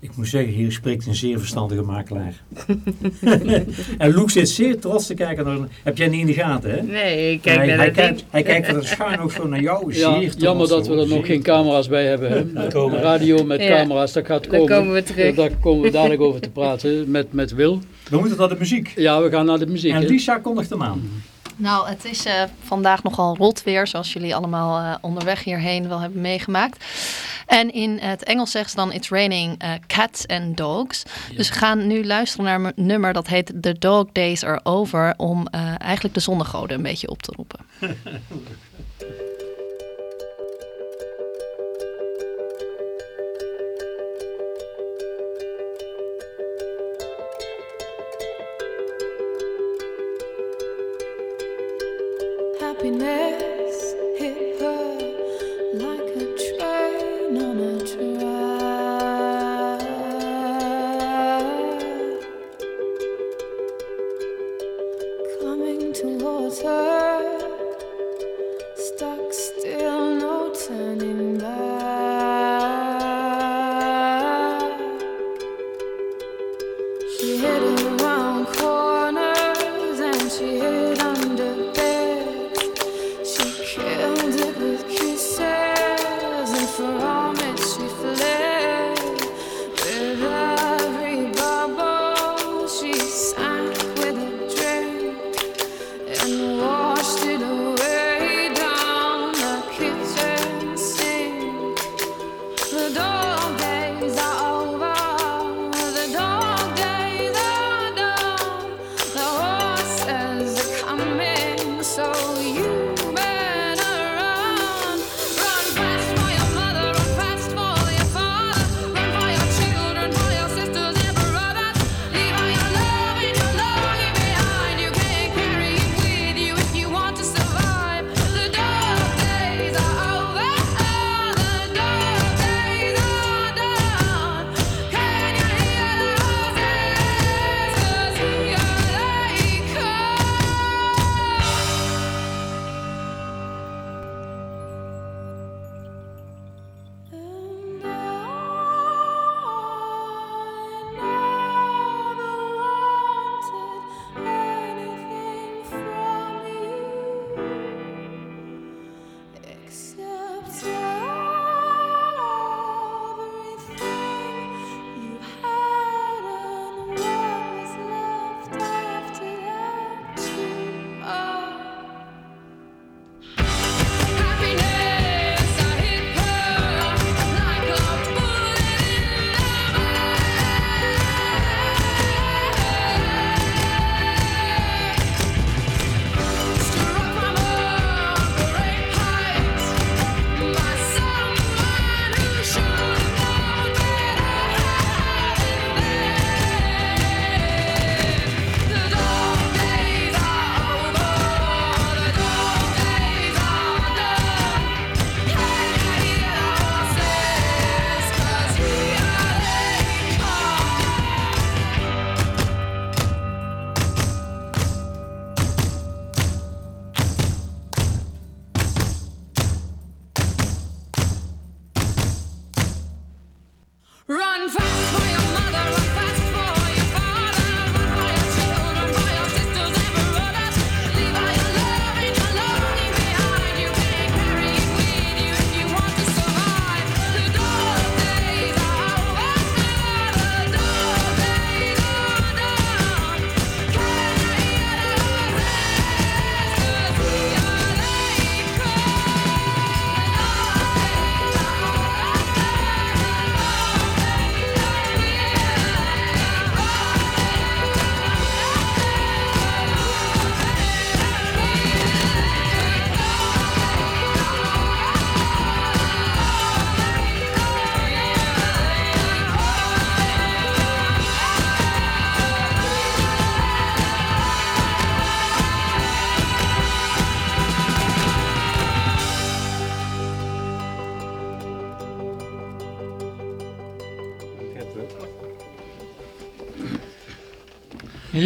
Ik moet zeggen, hier spreekt een zeer verstandige makelaar. en Loek zit zeer trots te kijken naar... Heb jij niet in de gaten, hè? Nee, ik kijk hij, naar hij, kijkt, hij kijkt er schuin ook zo naar jou. Ja, zeer trots, jammer dat we er nog geen camera's bij hebben. Hè? Komen. Radio met Ja. camera's, dat gaat komen. komen we terug. Daar komen we dadelijk over te praten met, met Wil. We moeten naar de muziek. Ja, we gaan naar de muziek. En hè? Lisa kondigt hem aan. Nou, het is eh, vandaag nogal rot weer, zoals jullie allemaal eh, onderweg hierheen wel hebben meegemaakt. En in het Engels zegt ze dan It's raining eh, cats and dogs. Dus we gaan nu luisteren naar een nummer dat heet The Dog Days Are Over... om eigenlijk de zonnegoden een beetje op te roepen.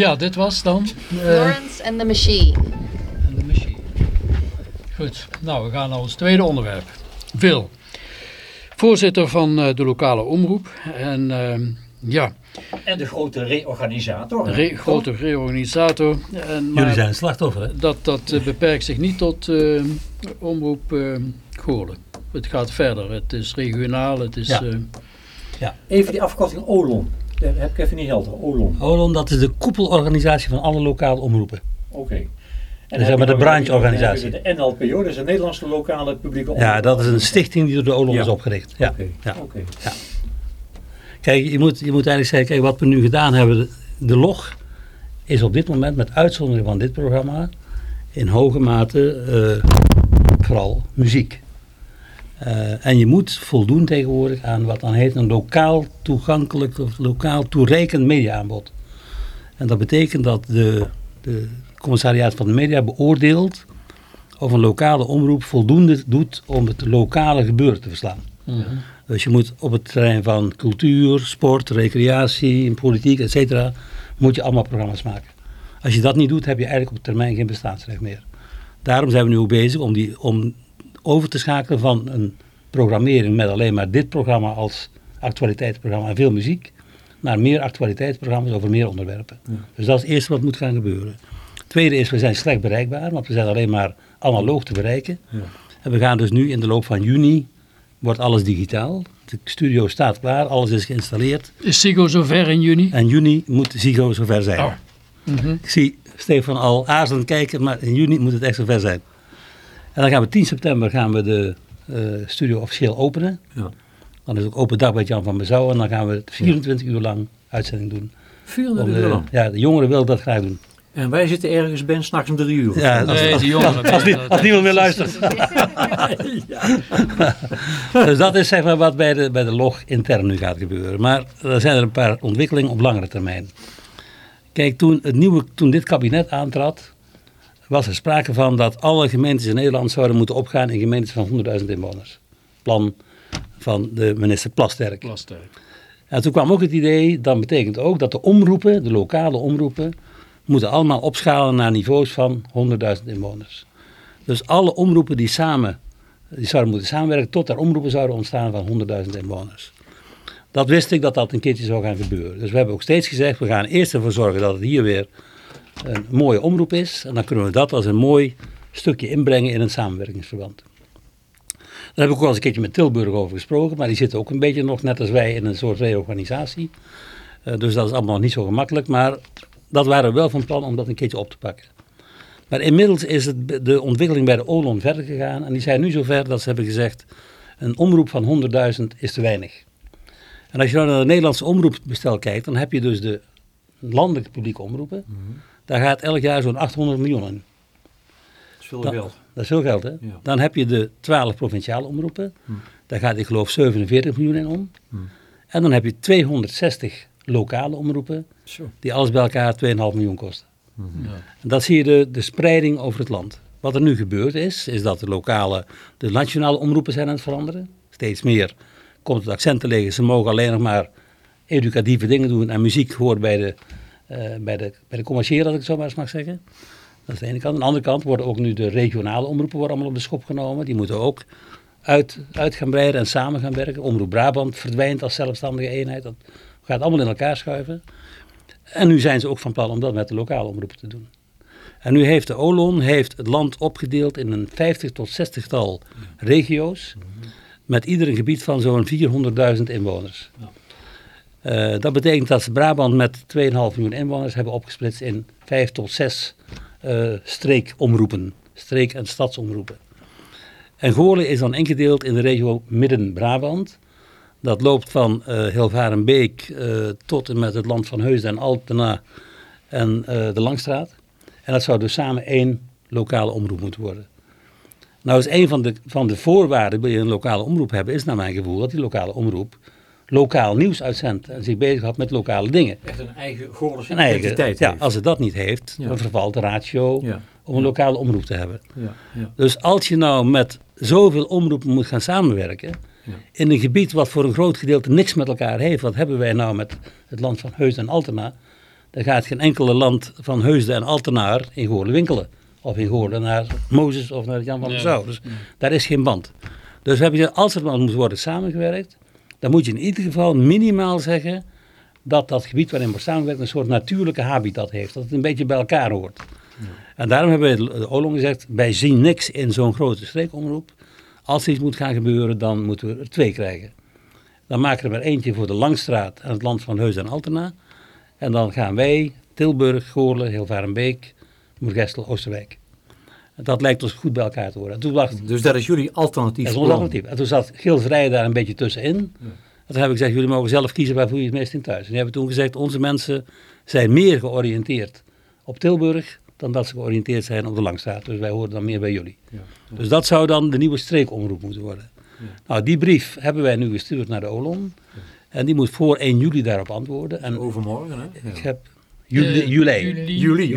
Ja, dit was dan eh, Florence and the Machine. en de machine. Goed, nou we gaan naar ons tweede onderwerp. Phil, voorzitter van eh, de lokale omroep. En ehm, ja, En de grote reorganisator. re- grote reorganisator. En, maar Jullie zijn slachtoffer, hè? dat, dat eh, beperkt zich niet tot eh, omroep eh Goorlen. Het gaat verder. Het is regionaal. Het is, Ja. Even die afkorting OLON. Dat heb ik even niet helder. OLON. Holland, dat is de koepelorganisatie van alle lokale omroepen. Oké. En dan heb maar je de brancheorganisatie. De NLPO, dat is de Nederlandse lokale publieke omroep. Ja, dat is een stichting die door de Olon Ja. is opgericht. Ja. Oké, ja. oké. Kijk, je moet, je moet eigenlijk zeggen, kijk, wat we nu gedaan hebben, de, de log is op dit moment, met uitzondering van dit programma, in hoge mate eh, vooral muziek. Eh, en je moet voldoen tegenwoordig aan wat dan heet een lokaal toegankelijk of lokaal toereikend mediaaanbod. En dat betekent dat de, de commissariaat van de media beoordeelt of een lokale omroep voldoende doet om het lokale gebeuren te verslaan. Dus je moet op het terrein van cultuur, sport, recreatie, politiek, et cetera, moet je allemaal programma's maken. Als je dat niet doet, heb je eigenlijk op termijn geen bestaansrecht meer. Daarom zijn we nu ook bezig om, die, om over te schakelen van een programmering met alleen maar dit programma als actualiteitsprogramma en veel muziek, naar meer actualiteitsprogramma's over meer onderwerpen. Dus dat is het eerste wat moet gaan gebeuren. Het tweede is, we zijn slecht bereikbaar, want we zijn alleen maar analoog te bereiken. En we gaan dus nu in de loop van juni, wordt alles digitaal. De studio staat klaar, alles is geïnstalleerd. is Sigo zover in juni? En juni moet Zigo zover zijn. Oh. Mhm. Ik zie Stefan al aarzelend kijken, maar in juni moet het echt zover zijn. En dan gaan we 10 september gaan we de eh, studio officieel openen. Ja. Dan is het ook open dag bij Jan van Bezouw en dan gaan we 24 uur lang uitzending doen. 24 Om, uur lang. ja, de jongeren willen dat graag doen. En wij zitten ergens ben s'nachts om drie uur. Ja, als, Nee, als, die jongeren. als, nie- als niemand meer luistert. dus dat is zeg maar wat bij de, bij de log intern nu gaat gebeuren. Maar er zijn er een paar ontwikkelingen op langere termijn. Kijk, toen, het nieuwe, toen dit kabinet aantrad, was er sprake van dat alle gemeentes in Nederland zouden moeten opgaan in gemeentes van 100.000 inwoners. Plan van de minister Plasterk. Plasterk. En toen kwam ook het idee, dat betekent ook dat de omroepen, de lokale omroepen, moeten allemaal opschalen naar niveaus van 100.000 inwoners. Dus alle omroepen die samen, die zouden moeten samenwerken tot er omroepen zouden ontstaan van 100.000 inwoners. Dat wist ik dat dat een keertje zou gaan gebeuren. Dus we hebben ook steeds gezegd, we gaan eerst ervoor zorgen dat het hier weer een mooie omroep is. En dan kunnen we dat als een mooi stukje inbrengen in een samenwerkingsverband. Daar heb ik ook al eens een keertje met Tilburg over gesproken, maar die zitten ook een beetje nog net als wij in een soort reorganisatie. Eh, dus dat is allemaal niet zo gemakkelijk, maar dat waren we wel van plan om dat een keertje op te pakken. Maar inmiddels is het, de ontwikkeling bij de OLON verder gegaan en die zijn nu zover dat ze hebben gezegd, een omroep van 100.000 is te weinig. En als je nou naar de Nederlandse omroepbestel kijkt, dan heb je dus de landelijke publieke omroepen. Daar gaat elk jaar zo'n 800 miljoen in. Dat is veel Dat- geld. Dat is veel geld, hè? Ja. Dan heb je de 12 provinciale omroepen. Daar gaat, ik geloof, 47 miljoen in om. En dan heb je 260 lokale omroepen, Zo. die alles bij elkaar 2,5 miljoen kosten. En dat zie je de, de spreiding over het land. Wat er nu gebeurd is, is dat de lokale, de nationale omroepen zijn aan het veranderen. Steeds meer komt het accent te liggen. Ze mogen alleen nog maar educatieve dingen doen en muziek hoort bij de, bij de, bij de commerciële, als ik het zo maar eens mag zeggen. Dat is de ene kant. Aan de andere kant worden ook nu de regionale omroepen worden allemaal op de schop genomen. Die moeten ook uit, uit gaan breiden en samen gaan werken. Omroep Brabant verdwijnt als zelfstandige eenheid. Dat gaat allemaal in elkaar schuiven. En nu zijn ze ook van plan om dat met de lokale omroepen te doen. En nu heeft de OLON heeft het land opgedeeld in een 50 tot 60 tal regio's. Met ieder een gebied van zo'n 400.000 inwoners. Eh, dat betekent dat ze Brabant met 2,5 miljoen inwoners hebben opgesplitst in 5 tot 6 eh, streekomroepen. Streek- en stadsomroepen. En Goorlen is dan ingedeeld in de regio Midden-Brabant. Dat loopt van eh Hilvarenbeek tot en met het land van Heusden en Altena en de Langstraat. En dat zou dus samen één lokale omroep moeten worden. Nou is een van de, van de voorwaarden je een lokale omroep hebben, is naar mijn gevoel dat die lokale omroep lokaal nieuws uitzendt en zich bezighoudt met lokale dingen. Echt een eigen Goorlense identiteit ja, heeft. als het dat niet heeft, Ja. dan vervalt de ratio Ja. om een lokale omroep te hebben. Ja, ja. Dus als je nou met zoveel omroepen moet gaan samenwerken, in een gebied wat voor een groot gedeelte niks met elkaar heeft, wat hebben wij nou met het land van Heus en Altena, Er gaat geen enkele land van Heusden en Altenaar in Goorlen winkelen. Of in Goorlen naar Mozes of naar Jan van der. Zouw. Dus daar is geen band. Dus hebben gezegd, als er dan moet worden samengewerkt, dan moet je in ieder geval minimaal zeggen dat dat gebied waarin wordt samengewerkt een soort natuurlijke habitat heeft. Dat het een beetje bij elkaar hoort. En daarom hebben we de Olong gezegd, wij zien niks in zo'n grote streekomroep. Als iets moet gaan gebeuren, dan moeten we er twee krijgen. Dan maken we er eentje voor de Langstraat en het land van Heus en Altena. En dan gaan wij, Tilburg, Goorlen, Hilvarenbeek, Moergestel, Oosterwijk. Dat lijkt ons goed bij elkaar te horen. En toen dacht Dus dat is jullie alternatief dat is ons alternatief. En toen zat Gilvrij daar een beetje tussenin. En toen heb ik gezegd, jullie mogen zelf kiezen waar voel je het meest in thuis. En die hebben toen gezegd, onze mensen zijn meer georiënteerd op Tilburg dan dat ze georiënteerd zijn op de Langstraat. Dus wij horen dan meer bij jullie. Dus dat zou dan de nieuwe streekomroep moeten worden. Nou, die brief hebben wij nu gestuurd naar de OLON. En die moet voor 1 juli daarop antwoorden. En Overmorgen, hè? ik heb juli. juli. juli. Juli,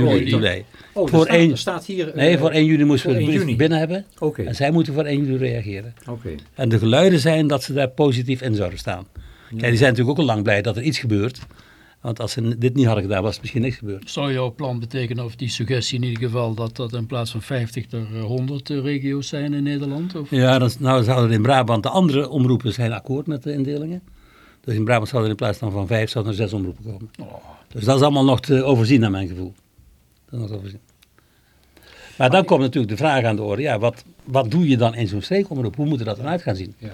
oh. Oh, Voor er staat, één- er staat hier... eh, Nee, voor 1 juli moesten we de 1 brief juni. binnen hebben. Oké, En zij moeten voor 1 juli reageren. oké. En de geluiden zijn dat ze daar positief in zouden staan. Kijk, die zijn natuurlijk ook al lang blij dat er iets gebeurt. Want als ze dit niet hadden gedaan, was er misschien niks gebeurd. Zou jouw plan betekenen, of die suggestie in ieder geval, dat dat in plaats van 50 er eh, 100 regio's zijn in Nederland? Of? Ja, dan nou zouden er in Brabant de andere omroepen zijn akkoord met de indelingen. Dus in Brabant zouden er in plaats van van vijf zouden er zes omroepen komen. Dus dat is allemaal nog te overzien naar mijn gevoel. Dat is nog te overzien. Maar dan komt natuurlijk de vraag aan de orde, ja, wat, wat doe je dan in zo'n streekomroep? Hoe moet er dat dan uit gaan zien? Ja.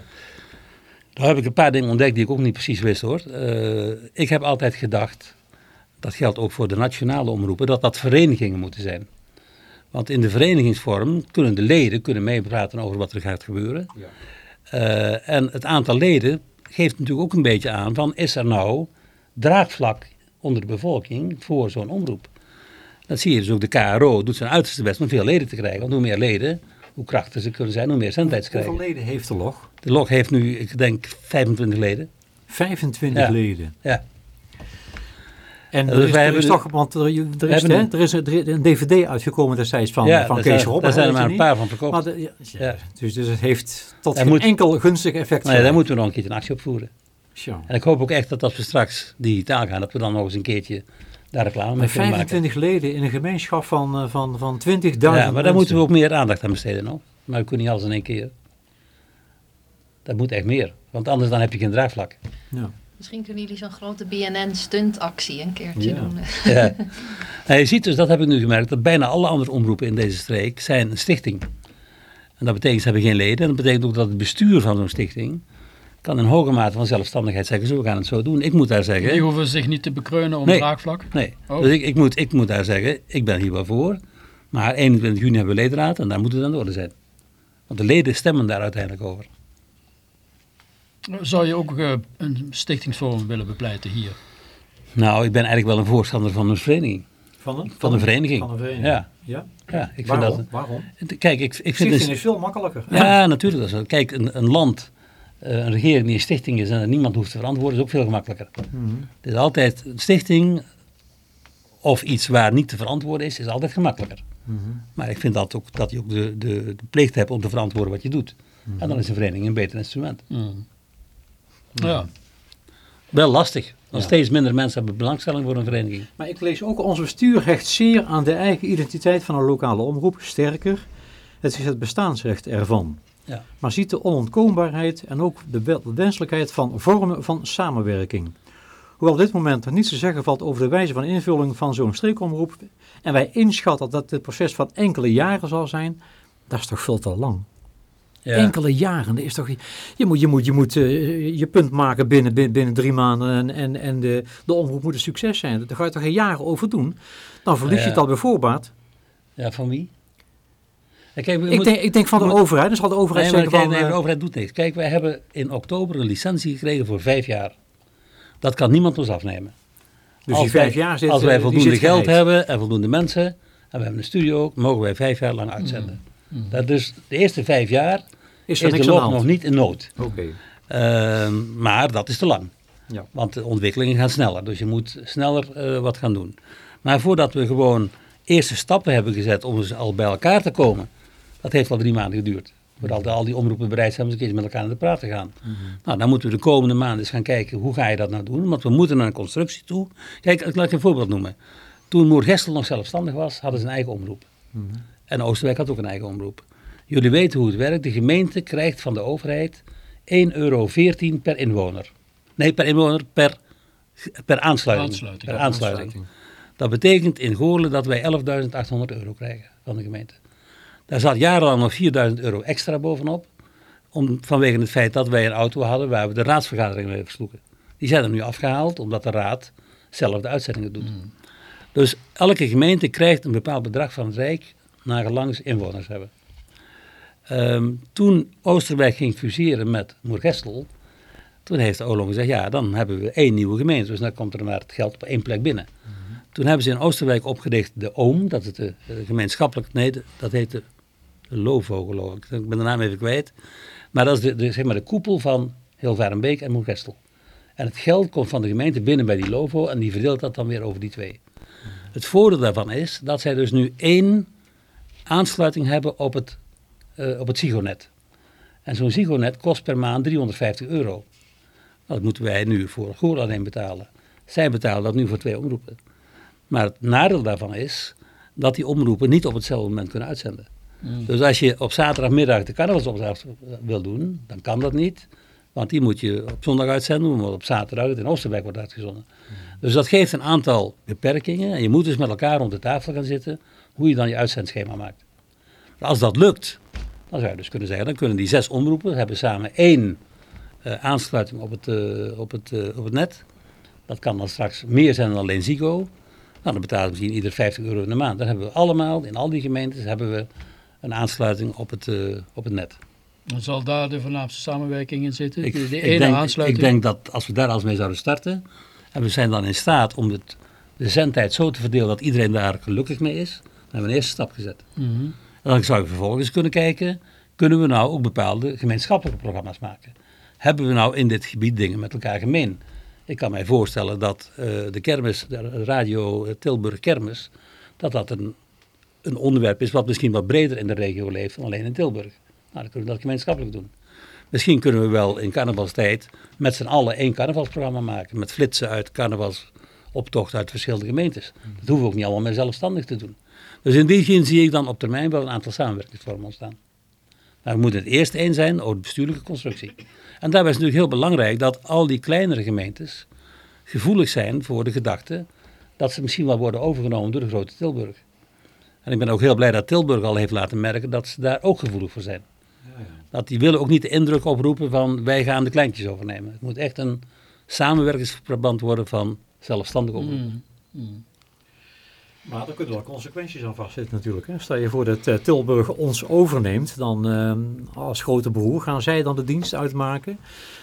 Daar heb ik een paar dingen ontdekt die ik ook niet precies wist hoor. Eh, ik heb altijd gedacht, dat geldt ook voor de nationale omroepen, dat dat verenigingen moeten zijn. Want in de verenigingsvorm kunnen de leden kunnen meepraten over wat er gaat gebeuren. Eh, en het aantal leden geeft natuurlijk ook een beetje aan van is er nou draagvlak onder de bevolking voor zo'n omroep. Dat zie je dus ook, de KRO doet zijn uiterste best om veel leden te krijgen. Want hoe meer leden, hoe krachtiger ze kunnen zijn, hoe meer zendtijd ze Hoeveel krijgen. leden heeft de log? De log heeft nu, ik denk, 25 leden. 25 Ja. leden. Ja. En Dus er is, wij er is toch, want er, is, hè, een- er, is, een dvd uitgekomen destijds van, ja, van Kees zijn, Robben. daar zijn er maar een paar van verkocht. Maar de- ja, ja. Dus, dus het heeft tot geen moet- enkel gunstig effect Nee, daar moeten we nog een keertje een actie op voeren. En ik hoop ook echt dat als we straks digitaal gaan, dat we dan nog eens een keertje daar reclame mee Met kunnen maken. 25 leden in een gemeenschap van, eh, van, van 20.000 Ja, maar daar moeten we ook meer aandacht aan besteden nog. Maar we kunnen niet alles in één keer. Dat moet echt meer. Want anders dan heb je geen draagvlak. Ja. Misschien kunnen jullie zo'n grote BNN-stuntactie een keertje Ja. doen. Ja. Nou, je ziet dus, dat heb ik nu gemerkt, dat bijna alle andere omroepen in deze streek zijn een stichting. En dat betekent, ze hebben geen leden. En dat betekent ook dat het bestuur van zo'n stichting kan in hoge mate van zelfstandigheid zeggen, zo we gaan het zo doen. Ik moet daar zeggen, Die hoeven zich niet te bekreunen om Nee. draagvlak. nee. Oh. Dus ik, ik, moet, ik moet daar zeggen, ik ben hier wel voor. Maar 21 juni hebben we ledenraad en daar moet het aan de orde zijn. Want de leden stemmen daar uiteindelijk over. Zou je ook eh, een stichtingsvorm willen bepleiten hier? Nou, ik ben eigenlijk wel een voorstander van een vereniging. Van een, Van een vereniging. Van een vereniging. Ja, ja? ja ik vind Waarom? dat... Waarom? Kijk, ik, ik vind... Stichting is veel makkelijker. Ja, natuurlijk. Dat is zo. Kijk, een, een land, een regering die een stichting is en er niemand hoeft te verantwoorden, is ook veel gemakkelijker. Het is altijd een stichting of iets waar niet te verantwoorden is, is altijd gemakkelijker. Maar ik vind dat, ook, dat je ook de, de, de plicht hebt om te verantwoorden wat je doet. En dan is een vereniging een beter instrument. Hmm. Ja. Wel lastig. Nog Ja. steeds minder mensen hebben belangstelling voor een vereniging. Maar ik lees ook, ons bestuur hecht zeer aan de eigen identiteit van een lokale omroep. Sterker, het is het bestaansrecht ervan. Ja. Maar ziet de onontkoombaarheid en ook de wenselijkheid van vormen van samenwerking. Hoewel op dit moment er niets te zeggen valt over de wijze van invulling van zo'n streekomroep. En wij inschatten dat dit proces van enkele jaren zal zijn. Dat is toch veel te lang. Ja. Enkele jaren. Is toch, je moet, je moet, je, moet eh, je punt maken binnen, binnen, binnen drie maanden en, en, en de, de omroep moet een succes zijn. Daar ga je toch geen jaren over doen. Dan verlies je het al bij voorbaat. Ja, van wie? Kijk, Ik denk, ik denk van de overheid. Dan zal de overheid Nee, maar zeggen kijk, van... nee, de eh, overheid doet niks. Kijk, wij hebben in oktober een licentie gekregen voor vijf jaar. Dat kan niemand ons afnemen. dus als die vijf wij, jaar zit Als wij voldoende geld hebben en voldoende mensen, en we hebben een studio ook, mogen wij vijf jaar lang uitzenden. Dat dus de eerste vijf jaar Is is, er de de hand. nog niet in nood. Oké. Ehm, maar dat is te lang. Ja. Want de ontwikkelingen gaan sneller. Dus je moet sneller eh, wat gaan doen. Maar voordat we gewoon eerste stappen hebben gezet om ze al bij elkaar te komen. Dat heeft al drie maanden geduurd. Vooral dat al die omroepen bereid zijn om eens een keer met elkaar aan de praat te gaan. Nou, dan moeten we de komende maanden eens gaan kijken hoe ga je dat nou doen. Want we moeten naar een constructie toe. Kijk, ik laat je een voorbeeld noemen. Toen Moergestel nog zelfstandig was, hadden ze een eigen omroep. En Oosterwijk had ook een eigen omroep. Jullie weten hoe het werkt. De gemeente krijgt van de overheid 1,14 euro per inwoner. Nee, per inwoner, per, per aansluiting. Aansluiting, Per ja, aansluiting. Dat betekent in Goorlen dat wij 11.800 euro krijgen van de gemeente. Daar zat jarenlang nog 4.000 euro extra bovenop. Om, vanwege het feit dat wij een auto hadden waar we de raadsvergadering mee versloegen. Die zijn er nu afgehaald omdat de raad zelf de uitzendingen doet. Dus elke gemeente krijgt een bepaald bedrag van het Rijk naar gelang ze inwoners hebben. Ehm, toen Oosterwijk ging fuseren met Moergestel, toen heeft de OLON gezegd, ja, dan hebben we één nieuwe gemeente. Dus dan komt er maar het geld op één plek binnen. Toen hebben ze in Oosterwijk opgericht de OOM, dat is de, de gemeenschappelijk, nee, dat heet de, LOVO geloof ik. Ik ben de naam even kwijt. Maar dat is de, zeg maar de koepel van Hilvarenbeek en Moergestel. En het geld komt van de gemeente binnen bij die LOVO en die verdeelt dat dan weer over die twee. Het voordeel daarvan is dat zij dus nu één aansluiting hebben op het, eh, op het Zigonet. En zo'n Zigonet kost per maand 350 euro. Dat moeten wij nu voor Goor alleen betalen. Zij betalen dat nu voor twee omroepen. Maar het nadeel daarvan is dat die omroepen niet op hetzelfde moment kunnen uitzenden. Dus als je op zaterdagmiddag de carnavalsopdracht wil doen, dan kan dat niet. Want die moet je op zondag uitzenden, omdat op zaterdag in Oosterwijk wordt uitgezonden. Dus dat geeft een aantal beperkingen. En je moet dus met elkaar rond de tafel gaan zitten hoe je dan je uitzendschema maakt. Maar als dat lukt, dan zou je dus kunnen zeggen, dan kunnen die zes omroepen hebben samen één eh, aansluiting op het, eh, op, het, eh, op het net. Dat kan dan straks meer zijn dan alleen Zigo. Nou, dan betalen we misschien ieder 50 euro in de maand. Dan hebben we allemaal, in al die gemeentes, hebben we een aansluiting op het, eh, op het net. Dan zal daar de voornaamste samenwerking in zitten. Ik, de, ik ene denk, aansluiting. ik denk dat als we daar als mee zouden starten, en we zijn dan in staat om het, de zendtijd zo te verdelen dat iedereen daar gelukkig mee is, dan hebben we een eerste stap gezet. Mhm. En dan zou je vervolgens kunnen kijken, kunnen we nou ook bepaalde gemeenschappelijke programma's maken? Hebben we nou in dit gebied dingen met elkaar gemeen? Ik kan mij voorstellen dat eh, de kermis, de radio eh, Tilburg Kermis, dat dat een, een onderwerp is wat misschien wat breder in de regio leeft dan alleen in Tilburg. Nou, dan kunnen we dat gemeenschappelijk doen. Misschien kunnen we wel in carnavalstijd met z'n allen één carnavalsprogramma maken. Met flitsen uit carnavalsoptocht uit verschillende gemeentes. Dat hoeven we ook niet allemaal meer zelfstandig te doen. Dus in die zin zie ik dan op termijn wel een aantal samenwerkingsvormen ontstaan. Maar we moeten het eerst eens zijn over de bestuurlijke constructie. En daarbij is het natuurlijk heel belangrijk dat al die kleinere gemeentes gevoelig zijn voor de gedachte dat ze misschien wel worden overgenomen door de grote Tilburg. En ik ben ook heel blij dat Tilburg al heeft laten merken dat ze daar ook gevoelig voor zijn. Dat die willen ook niet de indruk oproepen van wij gaan de kleintjes overnemen. Het moet echt een samenwerkingsverband worden van zelfstandig omroepen. Maar daar kunnen wel consequenties aan vastzitten natuurlijk. Hè. Stel je voor dat eh, Tilburg ons overneemt, dan eh, als grote broer gaan zij dan de dienst uitmaken.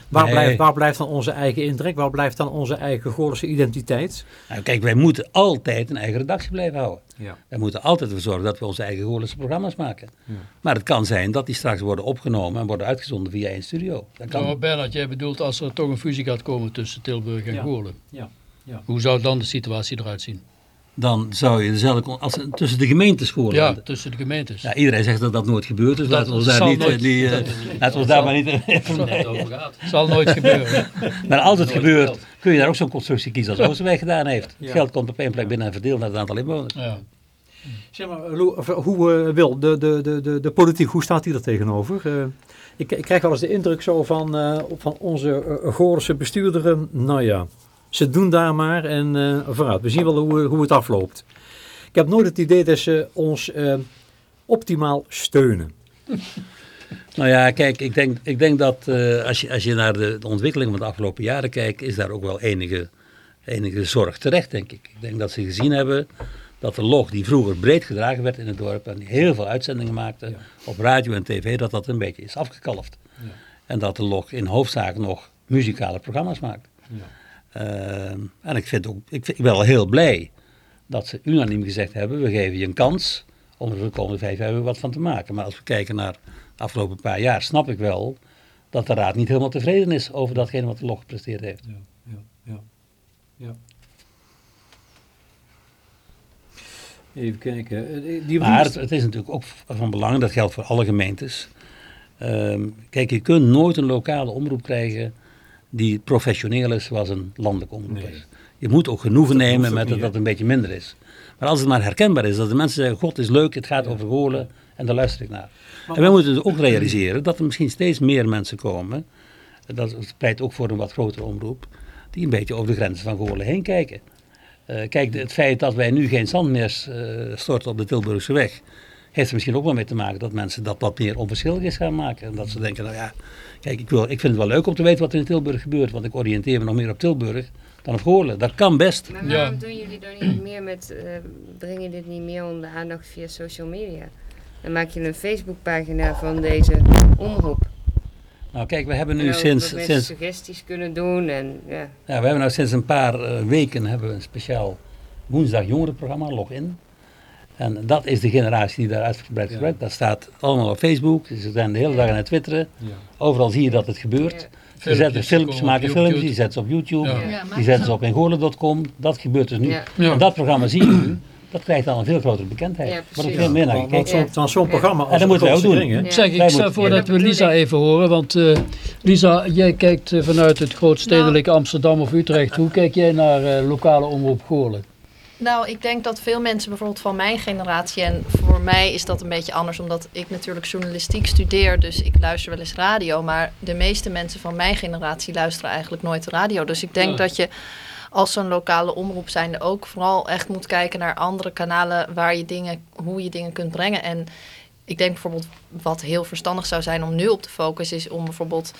Waar, Nee. blijft, waar blijft dan onze eigen indruk? Waar blijft dan onze eigen Goorlense identiteit? Nou, kijk, wij moeten altijd een eigen redactie blijven houden. Ja. Wij moeten altijd ervoor zorgen dat we onze eigen Goorlense programma's maken. Maar het kan zijn dat die straks worden opgenomen en worden uitgezonden via één studio. Dat kan. Zo, Bernard, jij bedoelt als er toch een fusie gaat komen tussen Tilburg en Ja. Goorlen. Ja. Ja. Hoe zou dan de situatie eruit zien? Dan zou je dezelfde, als tussen de gemeentes Ja, Goorlen. tussen de gemeentes. Ja, iedereen zegt dat dat nooit gebeurt, dus Dat laten we ons daar niet, eh, nooit- die, eh, dat- laten we ons daar maar niet... net over gaat. zal nooit gebeuren. maar als het Nooit gebeurt, geld. kun je daar ook zo'n constructie kiezen als Oosterwijk gedaan heeft. Ja. Het geld komt op één plek binnen en verdeeld naar het aantal inwoners. Ja. Zeg maar, Lou, of, hoe eh, wil de, de, de, de, de politiek, hoe staat die er tegenover? Eh, ik, ik krijg wel eens de indruk zo van, eh, van onze uh, bestuurderen, nou ja, ze doen daar maar en eh, vooruit. We zien wel hoe, hoe het afloopt. Ik heb nooit het idee dat ze ons eh, optimaal steunen. Nou ja, kijk, ik denk, ik denk dat eh, als, je, als je naar de, de ontwikkeling van de afgelopen jaren kijkt, is daar ook wel enige, enige zorg terecht, denk ik. Ik denk dat ze gezien hebben dat de log die vroeger breed gedragen werd in het dorp en die heel veel uitzendingen maakte op radio en tv, dat dat een beetje is afgekalfd. En dat de log in hoofdzaak nog muzikale programma's maakt. Ehm, en ik, vind ook, ik, vind, ik ben wel heel blij dat ze unaniem gezegd hebben, we geven je een kans om er de komende vijf jaar wat van te maken. Maar als we kijken naar de afgelopen paar jaar, snap ik wel dat de raad niet helemaal tevreden is over datgene wat de log gepresteerd heeft. Ja, ja, ja. ja. Even kijken. eh, Die Maar het is natuurlijk ook van belang, dat geldt voor alle gemeentes, Ehm, kijk, je kunt nooit een lokale omroep krijgen die professioneel is zoals een landelijke omroep Nee. is. Je moet ook genoegen Dat nemen met dat niet, dat een beetje minder is. Maar als het maar herkenbaar is, dat de mensen zeggen, god is leuk, het gaat over Goorlen en daar luister ik naar. en wij moeten dus ook realiseren dat er misschien steeds meer mensen komen, dat pleit ook voor een wat grotere omroep, die een beetje over de grenzen van Goorlen heen kijken. Eh, kijk, het feit dat wij nu geen zand meer eh, storten op de Tilburgse weg, heeft er misschien ook wel mee te maken dat mensen dat wat meer onverschillig is gaan maken. En dat ze denken, nou ja, kijk, ik, wil, ik vind het wel leuk om te weten wat er in Tilburg gebeurt, want ik oriënteer me nog meer op Tilburg dan op Goorlen. Dat kan best. Maar Ja. waarom doen jullie dan niet meer met, eh breng je dit niet meer onder de aandacht via social media? Dan maak je een Facebookpagina van deze omroep. Nou kijk, we hebben En nu sinds, sinds, suggesties kunnen doen en ja. ja, we hebben nou sinds een paar eh, weken hebben we een speciaal woensdag jongerenprogramma, Login. En dat is de generatie die daar uitgebreid Ja. gebruikt. Dat staat allemaal op Facebook. Ze zijn de hele dag aan het twitteren. Ja. Overal zie je dat het gebeurt. Ze zetten films, ze maken films, die zetten ze op YouTube. Ja. Ja, maar- Die zetten ze op ingoorlen.com. Dat gebeurt dus nu. Ja. Ja. En dat programma zie je nu. Dat krijgt dan een veel grotere bekendheid. Ja, Wordt er veel meer naar gekeken. zo'n dan zo'n programma als En dat moeten wij ook doen. Ja. Zeg, ik Wij stel moeten- voor Ja, dat dat we Lisa even horen. Want eh, Lisa, jij kijkt eh, vanuit het grootstedelijke Amsterdam of Utrecht. Hoe kijk jij naar eh, lokale omroep Goorlen? Nou, ik denk dat veel mensen bijvoorbeeld van mijn generatie, en voor mij is dat een beetje anders, omdat ik natuurlijk journalistiek studeer, dus ik luister wel eens radio, maar de meeste mensen van mijn generatie luisteren eigenlijk nooit radio. Dus ik denk Ja. dat je als zo'n lokale omroep zijnde ook vooral echt moet kijken naar andere kanalen waar je dingen, hoe je dingen kunt brengen. En ik denk bijvoorbeeld wat heel verstandig zou zijn om nu op te focussen, is om bijvoorbeeld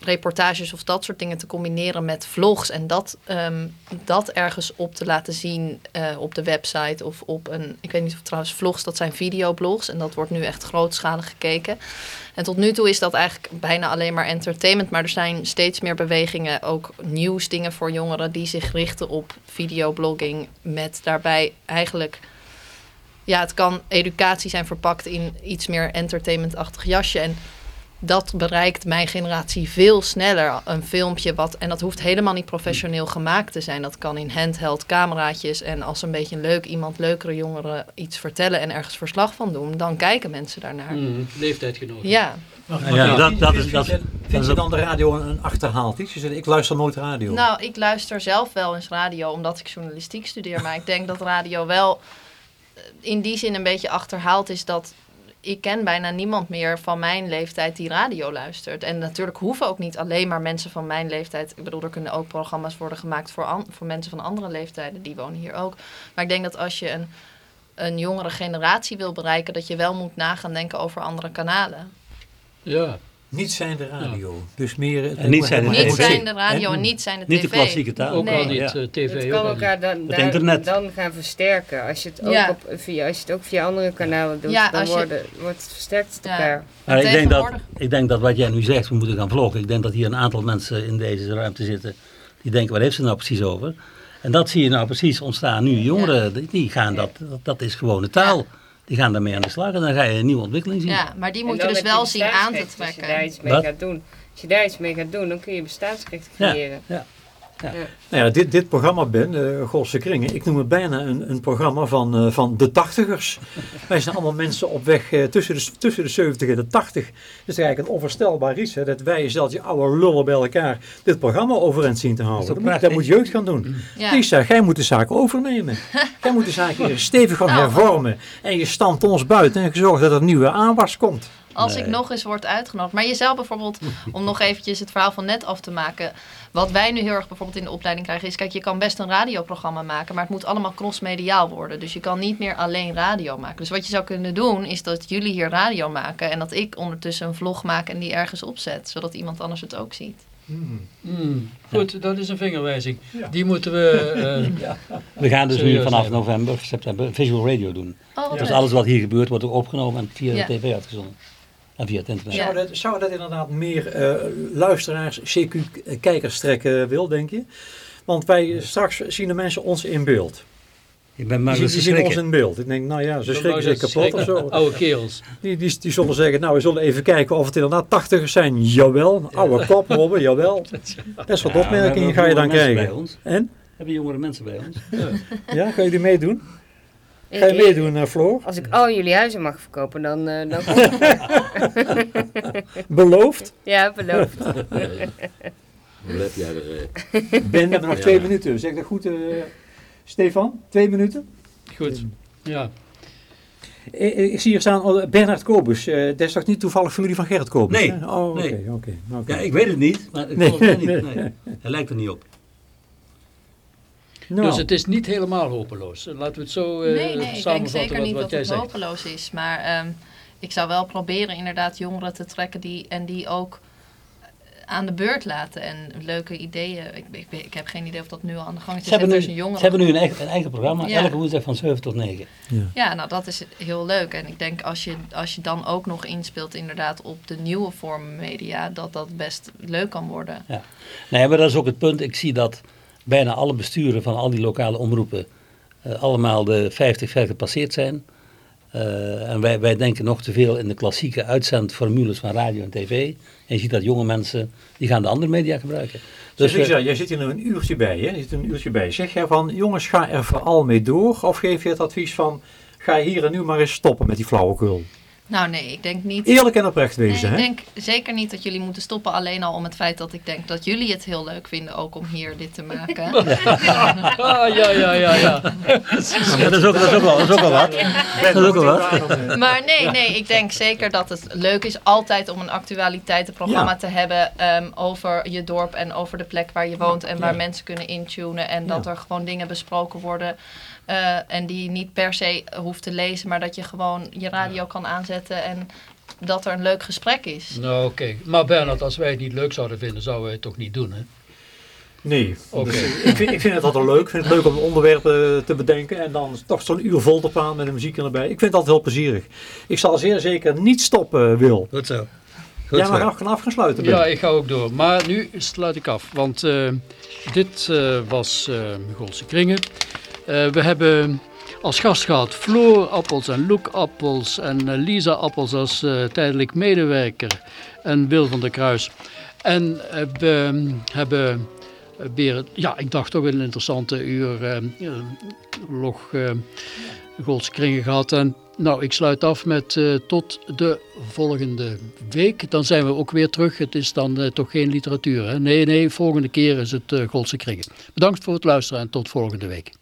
reportages of dat soort dingen te combineren met vlogs. En dat, ehm, dat ergens op te laten zien eh, op de website of op een... Ik weet niet of trouwens vlogs, dat zijn videoblogs. En dat wordt nu echt grootschalig gekeken. En tot nu toe is dat eigenlijk bijna alleen maar entertainment. Maar er zijn steeds meer bewegingen, ook nieuwsdingen voor jongeren... die zich richten op videoblogging met daarbij eigenlijk... Ja, het kan educatie zijn verpakt in iets meer entertainmentachtig jasje. En dat bereikt mijn generatie veel sneller. Een filmpje wat, en dat hoeft helemaal niet professioneel gemaakt te zijn. Dat kan in handheld cameraatjes. En als een beetje leuk iemand, leukere jongeren iets vertellen en ergens verslag van doen, dan kijken mensen daarnaar. Leeftijdgenoten. Ja, Maar- Ja, dat- is- dat- vind- je dan de radio een, een achterhaald iets? Je zegt, ik luister nooit radio. nou, ik luister zelf wel eens radio omdat ik journalistiek studeer. Maar ik denk dat radio wel eh, in die zin een beetje achterhaald is dat ik ken bijna niemand meer van mijn leeftijd die radio luistert. En natuurlijk hoeven ook niet alleen maar mensen van mijn leeftijd. Ik bedoel, er kunnen ook programma's worden gemaakt voor, an- voor mensen van andere leeftijden. Die wonen hier ook. Maar ik denk dat als je een, een jongere generatie wil bereiken, dat je wel moet nagaan denken over andere kanalen. Ja. Niet zijn de radio. Dus meer... het- En niet zijn de Niet tv. zijn de radio en niet zijn de Niet de tv. klassieke taal. Ook Nee. al niet Ja. eh, tv. Het ook kan elkaar dan, Het daar- internet. dan gaan versterken. Als je het ook, Ja. op, via, als je het ook via andere kanalen doet, Ja, dan je- worden, wordt het versterkt elkaar. Maar ik denk, dat, Tegenwoordig- ik denk dat wat jij nu zegt, we moeten gaan vloggen. Ik denk dat hier een aantal mensen in deze ruimte zitten die denken, waar heeft ze nou precies over? En dat zie je nou precies ontstaan nu. Jongeren, die- die gaan dat, dat, dat is gewone taal. Die gaan daarmee aan de slag en dan ga je een nieuwe ontwikkeling zien. Ja, maar die moet je dus wel zien aan te bestaansrecht. Als je daar trekken. iets mee gaat doen. Als je daar iets mee gaat doen, dan kun je bestaansrecht Ja, creëren. Ja. Nou ja, dit, dit programma, Ben, uh, Godse Kringen, ik noem het bijna een, een programma van, eh, van de tachtigers. Wij zijn allemaal mensen op weg eh, tussen, de, tussen de 70 en de 80. Dus het is eigenlijk een onvoorstelbaar iets, hè, dat wij, zelfs die oude lullen bij elkaar, dit programma overeind zien te houden. toch Dat moet, dat moet jeugd gaan doen. Ja. Lisa, jij moet de zaak overnemen. jij moet de zaak hier stevig gaan Nou. hervormen. En je stampt ons buiten en zorgt dat er nieuwe aanwas komt. Als Nee. ik nog eens word uitgenodigd. Maar je zou bijvoorbeeld, om nog eventjes het verhaal van net af te maken. Wat wij nu heel erg bijvoorbeeld in de opleiding krijgen is... Kijk, je kan best een radioprogramma maken, maar het moet allemaal crossmediaal worden. Dus je kan niet meer alleen radio maken. Dus wat je zou kunnen doen, is dat jullie hier radio maken... en dat ik ondertussen een vlog maak en die ergens opzet. Zodat iemand anders het ook ziet. Hmm. Goed, dat is een vingerwijzing. Die moeten we... eh, We gaan dus nu vanaf zijn. november, september visual radio doen. Oh, Dus alles wat hier gebeurt wordt ook opgenomen en via Ja. de tv uitgezonden. En via het internet. Ja. Zou, dat, zou dat inderdaad meer eh, luisteraars, CQ kijkers trekken wil, denk je? Want wij straks zien de mensen ons in beeld. Ik ben maar Die, die zien ons in beeld. Ik denk, nou ja, ze schrikken zich kapot of zo. Oude kerels. Die, die, die zullen zeggen, nou we zullen even kijken of het inderdaad tachtigers zijn. Jawel, oude kop, Robben, jawel. Dat soort Ja, opmerkingen ga je hebben dan jongere mensen krijgen. Bij ons. En? Hebben jongere mensen bij ons. Ja, ga je die meedoen? Ga je meedoen, eh, Floor? Als ik al jullie huizen mag verkopen, dan, eh, dan kom ik. Beloofd? Ja, beloofd. Hoe heb jij er... eh, Ben, we hebben nog Ja. twee minuten. Zeg dat goed, eh, Stefan? Twee minuten? Goed. Ja. Ik, ik zie hier staan oh, Bernard Kobus. eh dat is toch niet toevallig familie van Gerrit Kobus? Nee, hè? Oh, oké, nee. oké. oké. Ja, ik weet het niet, maar ik Nee. volg het niet. Nee. Hij lijkt er niet op. Nou, Dus het is niet helemaal hopeloos. Laten we het zo eh nee, nee, ik denk samenvatten zeker wat, niet wat dat jij het zegt. hopeloos is. Maar ehm, ik zou wel proberen inderdaad jongeren te trekken die, en die ook eh, aan de beurt laten. En leuke ideeën. Ik, ik, ik heb geen idee of dat nu al aan de gang is. Ze hebben nu, Dus ze een jongeren- hebben nu een, eigen, een eigen programma, Ja. elke woensdag van 7 tot 9. Ja, nou dat is heel leuk. En ik denk als je, als je dan ook nog inspeelt inderdaad op de nieuwe vormen media, dat dat best leuk kan worden. Nee, maar dat is ook het punt. Ik zie dat bijna alle besturen van al die lokale omroepen eh, allemaal de 50 ver gepasseerd zijn. Eh, en wij, wij denken nog te veel in de klassieke uitzendformules van radio en tv. En je ziet dat jonge mensen, die gaan de andere media gebruiken. Dus Dus we- Lisa, jij zit hier nu een uurtje bij, hè? Je zit een uurtje bij. Zeg jij van, jongens, ga er vooral mee door? Of geef je het advies van, ga hier en nu maar eens stoppen met die flauwekul? Nou nee, ik denk niet. Eerlijk en oprecht Nee, wezen, ik hè? denk zeker niet dat jullie moeten stoppen. Alleen al om het feit dat ik denk dat jullie het heel leuk vinden ook om hier dit te maken. Ah, ja, ja, ja, ja. Ja, dat, is ook, dat, is ook wel, dat is ook wel wat. Dat is ook wel wat. Maar nee, nee, ik denk zeker dat het leuk is altijd om een actualiteitenprogramma Ja. te hebben ehm, over je dorp en over de plek waar je woont en waar mensen kunnen intunen. En dat Ja. er gewoon dingen besproken worden. Eh, en die niet per se hoeft te lezen, maar dat je gewoon je radio kan aanzetten en dat er een leuk gesprek is. Nou, oké. Maar Bernard, als wij het niet leuk zouden vinden, zouden wij het toch niet doen, hè? Nee. Oké. Dus ik, vind, ik vind het altijd leuk. Ik vind het leuk om onderwerpen te bedenken en dan toch zo'n uur vol te gaan met de muziek erbij. Ik vind het altijd heel plezierig. Ik zal zeer zeker niet stoppen, Wil. Goed zo. Goed Jij mag af, gaan af gaan sluiten. Ben. Ja, ik ga ook door. Maar nu sluit ik af, want eh, dit eh, was eh Golse Kringen. Eh, we hebben als gast gehad Floor Appels en Loek Appels en eh, Lisa Appels als eh, tijdelijk medewerker en Wil van der Kruis. En we hebben weer, ja, ik dacht toch een interessante uur eh, log Kringen gehad. En nou, ik sluit af met tot de volgende week. Dan zijn we ook weer terug. Het is dan toch geen literatuur. Hè? Nee, nee, volgende keer is het Goldse Kringen. Bedankt voor het luisteren en tot volgende week.